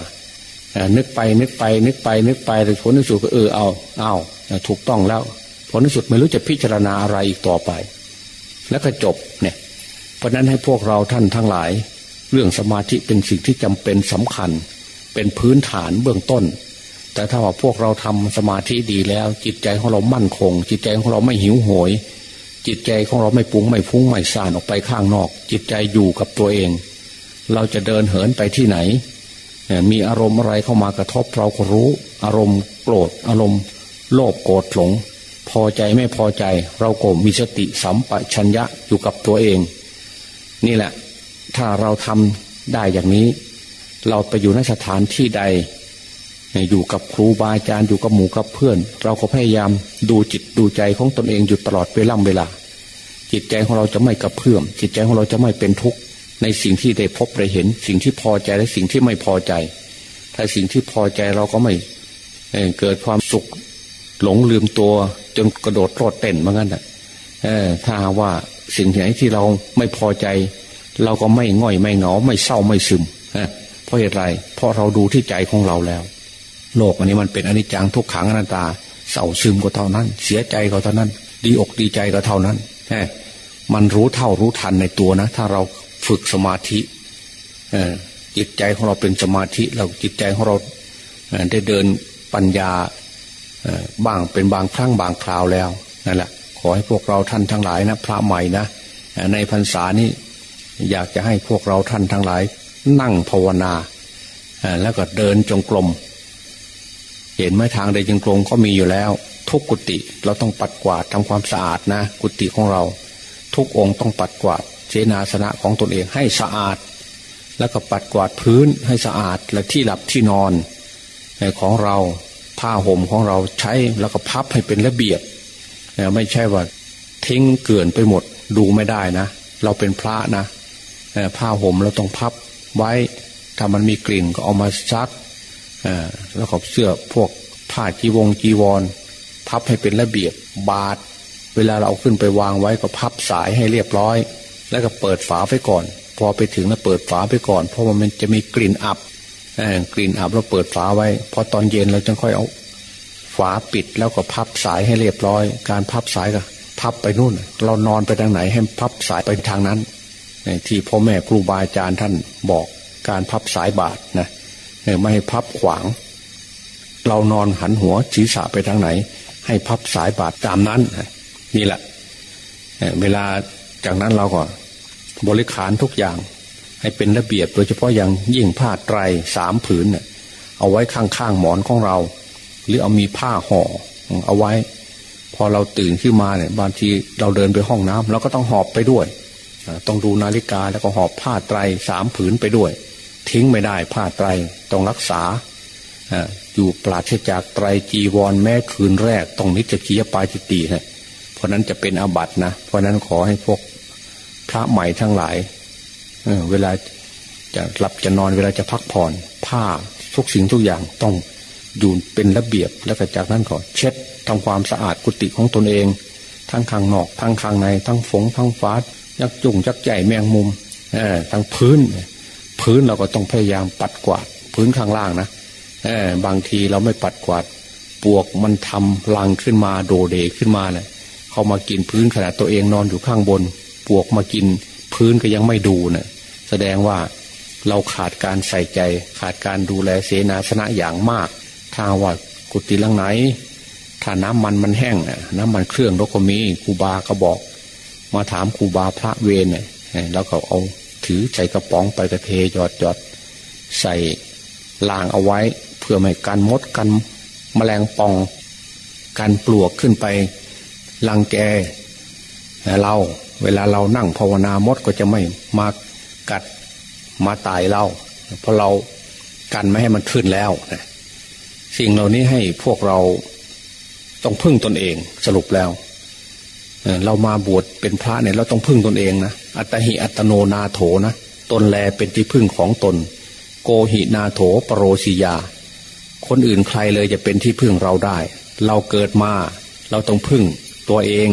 นึกไปนึกไป นึกไป นึกไปแต่ผลที่สุดก็เออเอาเอาถูกต้องแล้วผลที่สุดไม่รู้จะพิจารณาอะไรอีกต่อไป แล้วก็จบเนี่ย เพราะนั้นให้พวกเราท่านทั้งหลาย เรื่องสมาธิเป็นสิ่งที่จำเป็นสำคัญ เป็นพื้นฐานเบื้องต้น แต่ถ้าว่าพวกเราทำสมาธิดีแล้ว จิตใจของเรามั่นคง จิตใจของเราไม่หิวโหยจิตใจของเราไม่ปุ้งไม่ฟุ้งไม่ซ่านออกไปข้างนอก จิตใจอยู่กับตัวเอง เราจะเดินเหินไปที่ไหน มีอารมณ์อะไรเข้ามากระทบเราก็รู้ อารมณ์โกรธอารมณ์ โลภโกรธหลง พอใจไม่พอใจ เราก็มีสติสัมปชัญญะอยู่กับตัวเอง นี่แหละ ถ้าเราทำได้อย่างนี้ เราไปอยู่ในสถานที่ใด อยู่กับครูบาอาจารย์อยู่กับหมู่กับเพื่อน เราก็พยายามดูจิตดูใจของตนเองอยู่ตลอดเวลาเวลา จิตใจของเราจะไม่กระเพื่อมจิตใจของเราจะไม่เป็นทุกข์ ในสิ่งที่ได้พบได้เห็น สิ่งที่พอใจและสิ่งที่ไม่พอใจ ถ้าสิ่งที่พอใจเราก็ไม่เกิดความสุขหลงลืมตัวจนกระโดดโลดเต้นเหมือนกันนะถ้าว่าสิ่งไหนที่เราไม่พอใจ เราก็ไม่ง่อยไม่เหงาไม่เศร้าไม่ซึมเพราะเหตุไรเพราะเราดูที่ใจของเราแล้ว โลกอันนี้มันเป็นอนิจจังทุกขังอนัตตาเศร้าซึมก็เท่านั้น เสียใจก็เท่านั้น ดีอกดีใจก็เท่านั้นมันรู้เท่ารู้ทันในตัวนะ ถ้าเรา ฝึกสมาธิจิตใจของเราเป็นสมาธิ เราจิตใจของเราได้เดินปัญญาบ้างเป็นบางครั้งบางคราวแล้วนั่นแหละขอให้พวกเราท่านทั้งหลายนะพระใหม่นะในพรรษานี้อยากจะให้พวกเราท่านทั้งหลาย นั่งภาวนาแล้วก็เดินจงกรมเห็นไหมทางเดินจงกรมก็มีอยู่แล้ว ทุกกุฏิเราต้องปัดกวาดทำความสะอาดนะ กุฏิของเรา ทุกองค์ต้องปัดกวาด เจนาสนะของตนเองให้สะอาด แล้วก็ปัดกวาดพื้นให้สะอาดและที่หลับที่นอนของเราผ้าห่มของเราใช้แล้วก็พับให้เป็นระเบียบไม่ใช่ว่าทิ้งเกลื่อนไปหมดดูไม่ได้นะ เราเป็นพระนะผ้าห่มเราต้องพับไว้ถ้ามันมีกลิ่นก็เอามาซักแล้วก็เสื้อพวกผ้าจีวงจีวร พับให้เป็นระเบียบบาดเวลาเราเอาขึ้นไปวางไว้ก็พับสายให้เรียบร้อย แล้วก็เปิดฝาไปก่อน พอไปถึงแล้วเปิดฝาไปก่อน เพราะว่ามันจะมีกลิ่นอับกลิ่นอับเราเปิดฝาไว้ พอตอนเย็นเราจึงค่อยเอา ฝาปิดแล้วก็พับสายให้เรียบร้อย การพับสายก็ พับไปนู่น เรานอนไปทางไหนให้พับสายไปทางนั้นที่พ่อแม่ครูบาอาจารย์ท่านบอกการพับสายบาทนะไม่ให้พับขวาง เรานอนหันหัวศีรษะไปทางไหน ให้พับสายบาทตามนั้นนี่แหละเวลา จากนั้นเราก็บริขารทุกอย่าง ให้เป็นระเบียบโดยเฉพาะอย่างยิ่งผ้าไตรสามผืนเนี่ยเอาไว้ข้างๆหมอนของเรา หรือเอามีผ้าห่อเอาไว้ พอเราตื่นขึ้นมาเนี่ยบางทีเราเดินไปห้องน้ำเราก็ต้องหอบไปด้วย ต้องดูนาฬิกาแล้วก็หอบผ้าไตรสามผืนไปด้วย ทิ้งไม่ได้ผ้าไตรต้องรักษาอยู่ปราศจากไตรจีวรแม้คืนแรกต้องนิจกียปาจิตตินะเพราะนั้นจะเป็นอาบัตินะ เพราะนั้นขอให้พวก พระใหม่ทั้งหลายเวลาจะหลับจะนอนเวลาจะพักผ่อนผ้าทุกสิ่งทุกอย่างต้องอยู่เป็นระเบียบแล้วก็จากนั้นก็เช็ดทำความสะอาดกุฏิของตนเอง ทั้งข้างนอกทั้งข้างใน ทั้งฝงทั้งฟ้ายักจุ่งยักใหญ่แมงมุมทั้งพื้น พื้นเราก็ต้องพยายามปัดกวาดพื้นข้างล่างนะบางทีเราไม่ปัดกวาดปวกมันทำรังขึ้นมาโดเดขึ้นมาเลยเขามากินพื้นขณะตัวเองนอนอยู่ข้างบน ปวกมากิน พื้นก็ยังไม่ดูเนะ่ยแสดงว่าเราขาดการใส่ใจ ขาดการดูแลเสนาสนะอย่างมาก ถ้าว่ากุฏิลังไหน ถ้าน้ำมันมันแห้งน้ำมันเครื่องรก็มีครูบาก็บอก มาถามครูบาพระเวนเนี่ยแล้วก็เอาถือใส่กระป๋องไปกระเทยอดยอดใส่ลางเอาไว้ เพื่อไม่กันมดกันมแมลงปอง กันปลวกขึ้นไปลังแกเรา เวลาเรานั่งภาวนามดก็จะไม่มากัดมาตายเราเพราะเรากันไม่ให้มันขึ้นแล้วนะสิ่งเหล่านี้ให้พวกเราต้องพึ่งตนเองสรุปแล้วเรามาบวชเป็นพระเนี่ยเราต้องพึ่งตนเองนะอัตหิอัตโนนาโถนะตนแลเป็นที่พึ่งของตน โกหินาโถปรโรสิยา คนอื่นใครเลยจะเป็นที่พึ่งเราได้ เราเกิดมา เราต้องพึ่งตัวเอง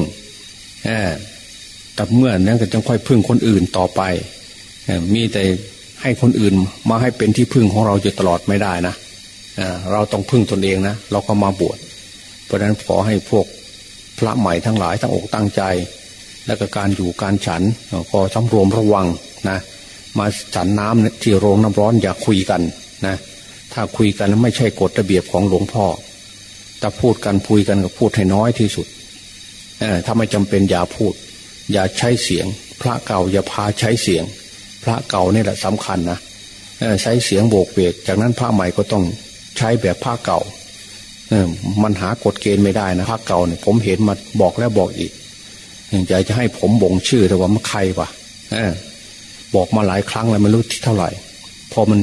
แต่เมื่อนั้นก็จะค่อยพึ่งคนอื่นต่อไป มีแต่ให้คนอื่นมาให้เป็นที่พึ่งของเราอยู่ตลอดไม่ได้นะเราต้องพึ่งตนเองนะ เราก็มาบวช เพราะนั้นขอให้พวกพระใหม่ทั้งหลายทั้งอกตั้งใจ และก็การอยู่การฉันก็สำรวมระวังนะมาฉันน้ำที่โรงน้ำร้อนอย่าคุยกันนะถ้าคุยกันไม่ใช่กฎระเบียบของหลวงพ่อแต่พูดกันคุยกันก็พูดให้น้อยที่สุดถ้าไม่จำเป็นอย่าพูด อย่าใช้เสียง พระเก่าอย่าพาใช้เสียง พระเก่านี่แหละสำคัญนะใช้เสียงโบกเวก จากนั้นพระใหม่ก็ต้องใช้แบบพระเก่าเอมันหากฎเกณฑ์ไม่ได้นะพระเก่าเนี่ยผมเห็นมาบอกแล้วบอกอีกอยากจะให้ผมบ่งชื่อแต่ว่ามันใครวะบอกมาหลายครั้งแล้วไม่รู้ที่เท่าไหร่ พอมัน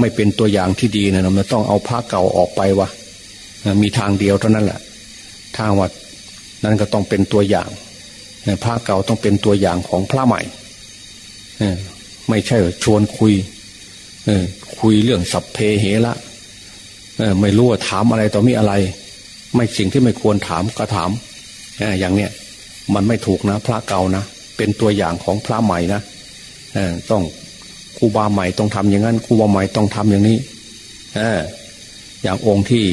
ไม่เป็นตัวอย่างที่ดีนะมันต้องเอาพระเก่าออกไปวะมีทางเดียวเท่านั้นแหละทางวัดนั้นก็ต้องเป็นตัวอย่าง พระเก่าต้องเป็นตัวอย่างของพระใหม่ไม่ใช่ชวนคุยคุยเรื่องสัพเพเหระไม่รู้ว่าถามอะไรต่อมีอะไร ไม่สิ่งที่ไม่ควรถามก็ถามอย่างเนี้ยมันไม่ถูกนะ พระเก่านะเป็นตัวอย่างของพระใหม่นะต้องครูบาใหม่ต้องทำอย่างนั้นครูบาใหม่ต้องทำอย่างนี้อย่างองค์ที่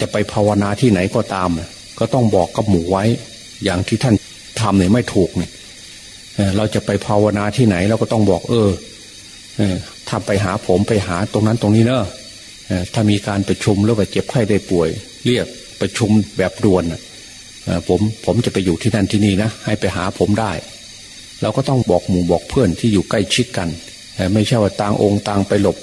จะไปภาวนาที่ไหนก็ตาม ก็ต้องบอกกับหมู่ไว้ อย่างที่ท่าน ทำเนี่ยไม่ถูกเนี่ยเราจะไปภาวนาที่ไหนเราก็ต้องบอก เออถ้าไปหาผมไปหาตรงนั้นตรงนี้เนอะถ้ามีการประชุมแล้วว่าเจ็บไข้ได้ป่วย เรียกประชุมแบบด่วนผมผมจะไปอยู่ที่นั่นที่นี่นะให้ไปหาผมได้ เราก็ต้องบอกหมู่บอกเพื่อนที่อยู่ใกล้ชิดกัน ไม่ใช่ว่าต่างองค์ต่างไปหลบ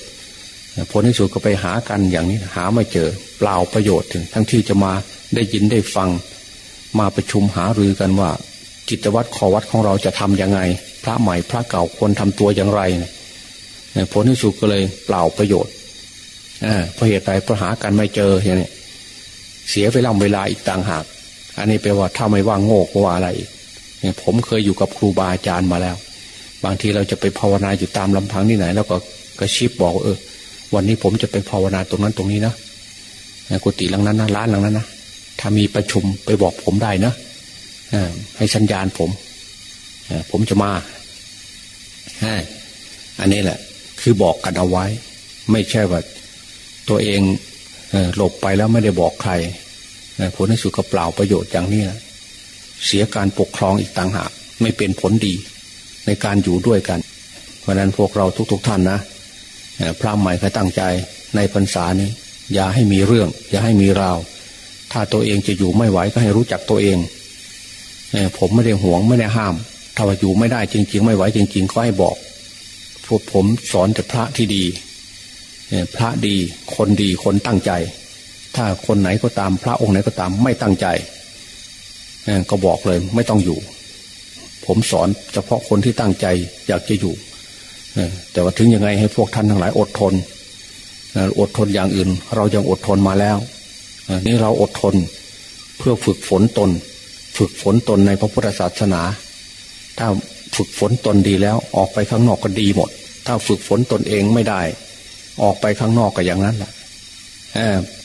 ผลที่สุดก็ไปหากันอย่างนี้หาไม่เจอเปล่าประโยชน์ถึง ทั้งที่จะมาได้ยินได้ฟัง มาประชุมหารือกันว่า จิตวัตรขอวัดของเราจะทํำยังไง พระใหม่พระเก่าควรทำตัวอย่างไรผลที่สุดก็เลยเปล่าประโยชน์เพราะเหตุใดเพราะหากันไม่เจออย่างนี้เสียเวลาเวลาอีกต่างหาก อันนี้แปลว่าถ้าไม่ว่างโง่ก็ว่าอะไรผมเคยอยู่กับครูบาอาจารย์มาแล้ว บางทีเราจะไปภาวนาอยู่ตามลำพังที่ไหน แล้วก็กระชิบบอกเออ วันนี้ผมจะไปภาวนาตรงนั้นตรงนี้นะกุฏิหลังนั้นนะร้านหลังนั้นนะถ้ามีประชุมไปบอกผมได้นะ ให้สัญญาณผมผมจะมาอันนี้แหละ คือบอกกันเอาไว้ ไม่ใช่ว่าตัวเองหลบไปแล้วไม่ได้บอกใครผลในสุดก็เปล่าประโยชน์อย่างนี้นะเสียการปกครองอีกต่างหาก ไม่เป็นผลดีในการอยู่ด้วยกัน เพราะนั้นพวกเราทุกๆทท่านนะพระใหม่ก็ตั้งใจในพรรษานี้ อย่าให้มีเรื่อง อย่าให้มีราว ถ้าตัวเองจะอยู่ไม่ไหวก็ให้รู้จักตัวเอง ผมไม่ได้ห่วงไม่ได้ห้าม ถ้าว่าอยู่ไม่ได้จริง ๆ ไม่ไหวจริง ๆ ก็ให้บอกพวกผมสอนแต่พระที่ดีพระดีคนดีคนตั้งใจ ถ้าคนไหนก็ตามพระองค์ไหนก็ตามไม่ตั้งใจก็บอกเลยไม่ต้องอยู่ ผมสอนเฉพาะคนที่ตั้งใจอยากจะอยู่แต่ว่าถึงยังไงให้พวกท่านทั้งหลายอดทนอดทนอย่างอื่น เรายังอดทนมาแล้วนี่เราอดทนเพื่อฝึกฝนตน ฝึกฝนตนในพระพุทธศาสนา ถ้าฝึกฝนตนดีแล้วออกไปข้างนอกก็ดีหมด ถ้าฝึกฝนตนเองไม่ได้ ออกไปข้างนอกก็อย่างนั้นแหละ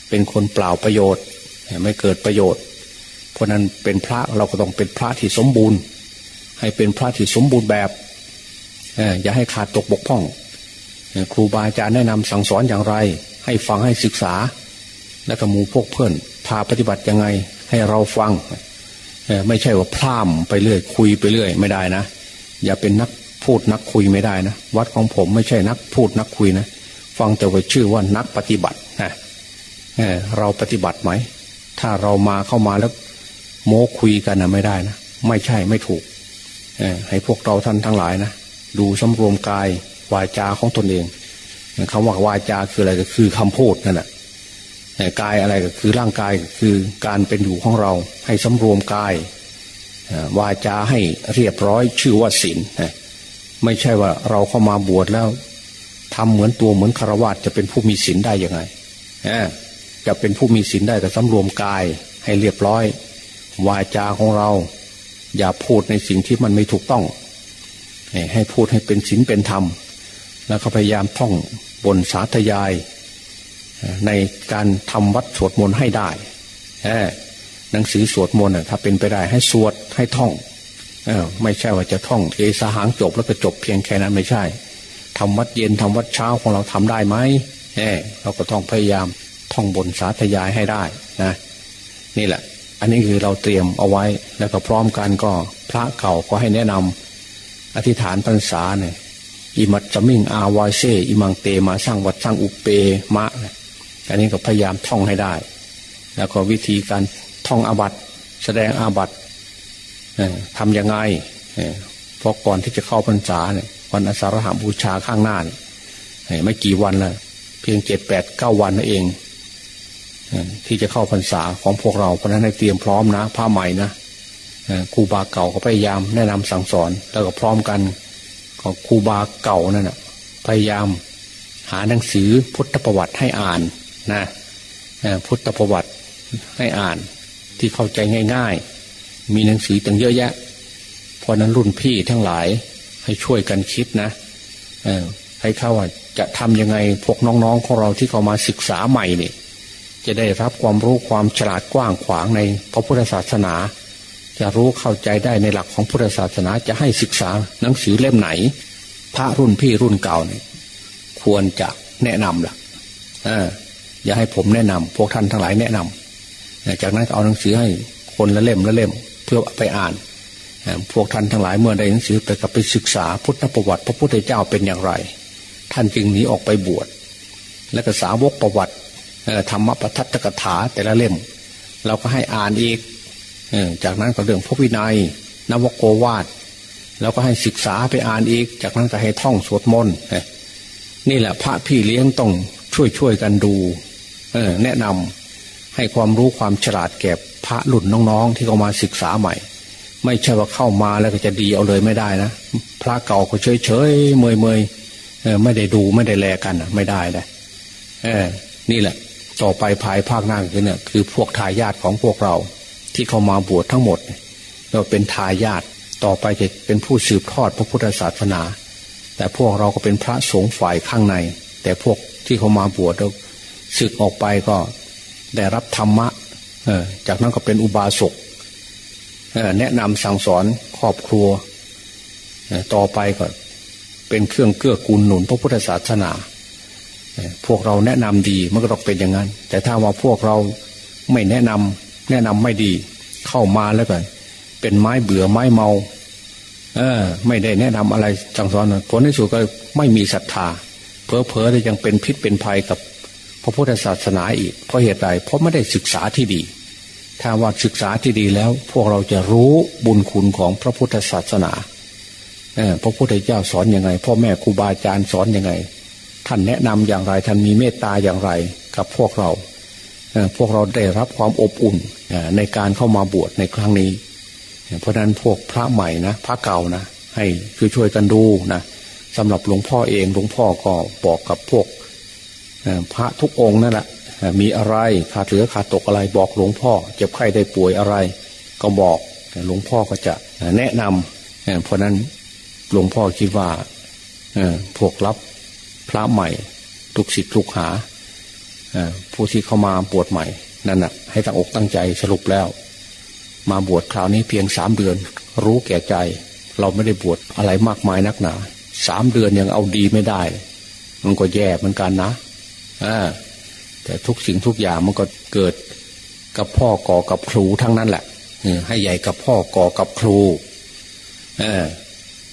เป็นคนเปล่าประโยชน์ไม่เกิดประโยชน์ เพราะนั้นเป็นพระเราก็ต้องเป็นพระที่สมบูรณ์ ให้เป็นพระที่สมบูรณ์แบบอย่าให้ขาดตกบกพร่องครูบาอาจารย์แนะนำสั่งสอนอย่างไร ให้ฟังให้ศึกษา และก็มูพวกเพื่อนพาปฏิบัติยังไง ให้เราฟัง ไม่ใช่ว่าพร่ำไปเรื่อยคุยไปเรื่อยไม่ได้นะ อย่าเป็นนักพูดนักคุยไม่ได้นะวัดของผมไม่ใช่นักพูดนักคุยนะฟังแต่ว่าชื่อว่านักปฏิบัตินะเราปฏิบัติไหม ถ้าเรามาเข้ามาแล้วโม้คุยกันนะไม่ได้นะไม่ใช่ไม่ถูกให้พวกเราท่านทั้งหลายนะดูสำรวมกายวาจาของตนเองคำว่าวาจาคืออะไรก็คือคำพูดนั่นแหละ กายอะไรก็คือร่างกายคือการเป็นอยู่ของเราให้สำรวมกายวาจาให้เรียบร้อยชื่อว่าศีลไม่ใช่ว่าเราเข้ามาบวชแล้วทำเหมือนตัวเหมือนคารวะจะเป็นผู้มีศีลได้ยังไงจะเป็นผู้มีศีลได้แต่สำรวมกายให้เรียบร้อย วาจาของเรา อย่าพูดในสิ่งที่มันไม่ถูกต้อง ให้พูดให้เป็นศีลเป็นธรรม แล้วก็พยายามท่องบนสาธยาย ในการทำวัดสวดมนต์ให้ได้หนังสือสวดมนต์ถ้าเป็นไปได้ให้สวดให้ท่องไม่ใช่ว่าจะท่องเอสาหางจบแล้วก็จบเพียงแค่นั้นไม่ใช่ทำวัดเย็นทำวัดเช้าของเราทำได้ไหมเราก็ต้องพยายามท่องบนสาธยายให้ได้นะ นี่แหละ อันนี้คือเราเตรียมเอาไว้แล้วก็พร้อมกันก็พระเก่าก็ให้แนะนำอธิษฐานพรรษาเนี่ยอิมัตจมิงอาวายเซอิมังเตมาสร้างวัดสร้างอุปเปมะ อันนี้ก็พยายามท่องให้ได้ แล้วก็วิธีการท่องอาบัตแสดงอาบัตทำยังไงเพราะก่อนที่จะเข้าพรรษาเนี่ยวันอสารหาบูชาข้างหน้าเนี่ยไม่กี่วันละเพียงเจ็ดแปดเก้าวันนั่นเองที่จะเข้าพรรษาของพวกเราเพราะนั้นให้เตรียมพร้อมนะผ้าใหม่นะครูบาเก่าก็พยายามแนะนำสั่งสอน แล้วก็พร้อมกันของครูบาเก่านั่นนะพยายามหาหนังสือพุทธประวัติให้อ่าน นะพุทธประวัติให้อ่านที่เข้าใจง่าย ๆ มีหนังสือตั้งเยอะแยะ เพราะนั้นรุ่นพี่ทั้งหลายให้ช่วยกันคิดนะให้เข้าว่าจะทำยังไงพวกน้องๆของเราที่เข้ามาศึกษาใหม่เนี่ยจะได้รับความรู้ความฉลาดกว้างขวางในพระพุทธศาสนา จะรู้เข้าใจได้ในหลักของพุทธศาสนาจะให้ศึกษาหนังสือเล่มไหน พระรุ่นพี่รุ่นเก่าเนี่ยควรจะแนะนำล่ะอ อย่าให้ผมแนะนำพวกท่านทั้งหลายแนะนำจากนั้นเอาหนังสือให้คนละเล่มละเล่มเพื่อไปอ่าน พวกท่านทั้งหลายเมื่อได้หนังสือไปกับไปศึกษาพุทธประวัติ พระพุทธเจ้าเป็นอย่างไร ท่านจึงหนีออกไปบวชและก็สาวกประวัติธรรมปทัตตกถาแต่ละเล่ม เราก็ให้อ่านอีกจากนั้นก็เรื่องพระวินัยนวโกวาทเราก็ให้ศึกษาไปอ่านอีก จากนั้นก็ให้ท่องสวดมนต์นี่แหละพระพี่เลี้ยงต้องช่วยช่วยกันดู แนะนำให้ความรู้ความฉลาดแก่พระหลุนน้องๆ ที่เขามาศึกษาใหม่ ไม่ใช่ว่าเข้ามาแล้วก็จะดีเอาเลยไม่ได้นะ พระเก่าก็เฉยเฉยเมยเมยไม่ได้ดูไม่ได้แลกันไม่ได้เลยนี่แหละ ต่อไปภายภาคหน้าคือเนี่ยคือพวกทายาทของพวกเรา ที่เข้ามาบวชทั้งหมดเราเป็นทายาทต่อไปจะเป็นผู้สืบทอดพระพุทธศาสนา แต่พวกเราก็เป็นพระสงฆ์ฝ่ายข้างใน แต่พวกที่เขามาบวชเรา ศึกออกไปก็ได้รับธรรมะจากนั้นก็เป็นอุบาสกแนะนำสั่งสอนครอบครัว ต่อไปก็เป็นเครื่องเกื้อกูลหนุนพระพุทธศาสนา พวกเราแนะนำดีมันก็ต้องเป็นอย่างนั้น แต่ถ้าว่าพวกเราไม่แนะนำแนะนำไม่ดี เข้ามาแล้วกันเป็นไม้เบื่อไม้เมา เออ ไม่ได้แนะนำอะไรจังสอนผลที่สุดก็ไม่มีศรัทธาเพอเพอจะยังเป็นพิษเป็นภัยกับ พระพุทธศาสนาอีก เพราะเหตุใดเพราะไม่ได้ศึกษาที่ดี ถ้าว่าศึกษาที่ดีแล้ว พวกเราจะรู้บุญคุณของพระพุทธศาสนาพระพุทธเจ้าสอนอยังไง พ่อแม่ครูบาอาจารย์สอนอยังไง ท่านแนะนำอย่างไร ท่านมีเมตตาอย่างไรกับพวกเราพวกเราได้รับความอบอุ่นในการเข้ามาบวชในครั้งนี้ เพราะนั้นพวกพระใหม่นะพระเก่านะให้ช่วยช่วยกันดูนะสำหรับหลวงพ่อเองหลวงพ่อก็บอกกับพวก พระทุกองค์นั่นแหละมีอะไรขาดเหลือขาดตกอะไรบอกหลวงพ่อ เจ็บไข้ได้ป่วยอะไร ก็บอกหลวงพ่อก็จะแนะนำเพราะนั้นหลวงพ่อคิดว่าพวกรับพระใหม่ทุกสิทธิ์ทุกหาผู้ที่เข้ามาบวชใหม่นั่นนะให้ตั้งอกตั้งใจสรุปแล้ว มาบวชคราวนี้เพียงสามเดือน รู้แก่ใจ เราไม่ได้บวชอะไรมากมายนักหนาสามเดือนยังเอาดีไม่ได้ มันก็แย่เหมือนกันนะ แต่ทุกสิ่งทุกอย่างมันก็เกิดกับพ่อก่อกับครูทั้งนั้นแหละให้ใหญ่กับพ่อก่อกับครูอ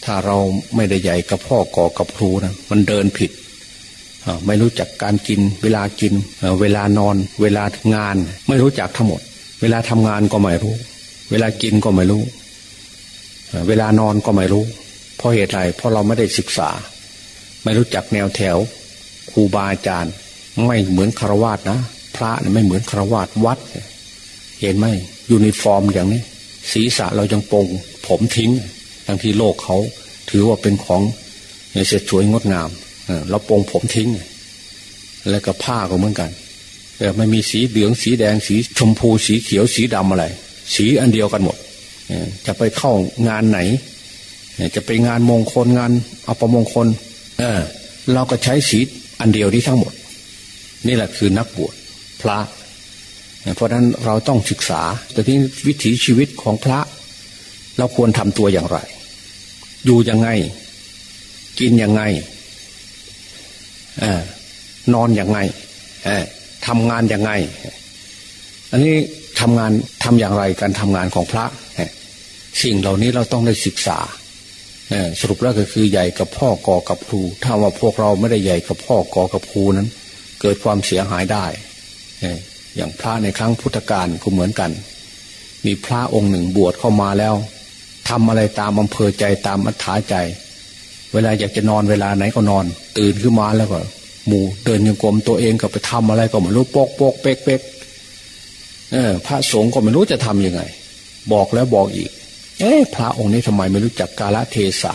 ถ้าเราไม่ได้ใหญ่กับพ่อก่อกับครูนะมันเดินผิดไม่รู้จักการกิน เวลากิน เวลานอน เวลางาน ไม่รู้จักทั้งหมด เวลาทำงานก็ไม่รู้ เวลากินก็ไม่รู้ เวลานอนก็ไม่รู้ เพราะเหตุไรเพราะเราไม่ได้ศึกษา ไม่รู้จักแนวแถวครูบาอาจารย์ ไม่เหมือนฆราวาสนะพระไม่เหมือนฆราวาสวัด เห็นไหมยูนิฟอร์มอย่างนี้ ศีรษะเรายังปลงผมทิ้งทั้งที่โลกเขาถือว่าเป็นของเสร็จสวยงดงามเราปงผมทิ้ง แล้วก็ผ้าก็เหมือนกันแต่ไม่มีสีเหลืองสีแดงสีชมพูสีเขียวสีดำอะไร สีอันเดียวกันหมดจะไปเข้างานไหน จะไปงานมงคลงานอัปมงคล เออ เราก็ใช้สีอันเดียวที่ทั้งหมด นี่แหละคือนักบวชพระ เพราะนั้นเราต้องศึกษา แต่ที่วิถีชีวิตของพระ เราควรทำตัวอย่างไร อยู่ยังไง กินยังไงนอนอย่างไงทำงานอย่างไง อันนี้ทำงานทำอย่างไรการทำงานของพระสิ่งเหล่านี้เราต้องได้ศึกษาสรุปแล้วก็คือใหญ่กับพ่อกอกับครู ถ้าว่าพวกเราไม่ได้ใหญ่กับพ่อกอกับครูนั้น เกิดความเสียหายได้ อย่างพระในครั้งพุทธกาลก็เหมือนกัน มีพระองค์หนึ่งบวชเข้ามาแล้วทำอะไรตามอำเภอใจตามอัธยาใจ เวลาอยากจะนอนเวลาไหนก็นอน ตื่นขึ้นมาแล้วก็ หมู่เดินยังกลมตัวเองก็ไปทำอะไรก็ไม่รู้โปกโปกเป๊กเป๊กเออ พระสงฆ์ก็ไม่รู้จะทำยังไง บอกแล้วบอกอีก เอ๊ะพระองค์นี้ทำไมไม่รู้จักกาลเทศะ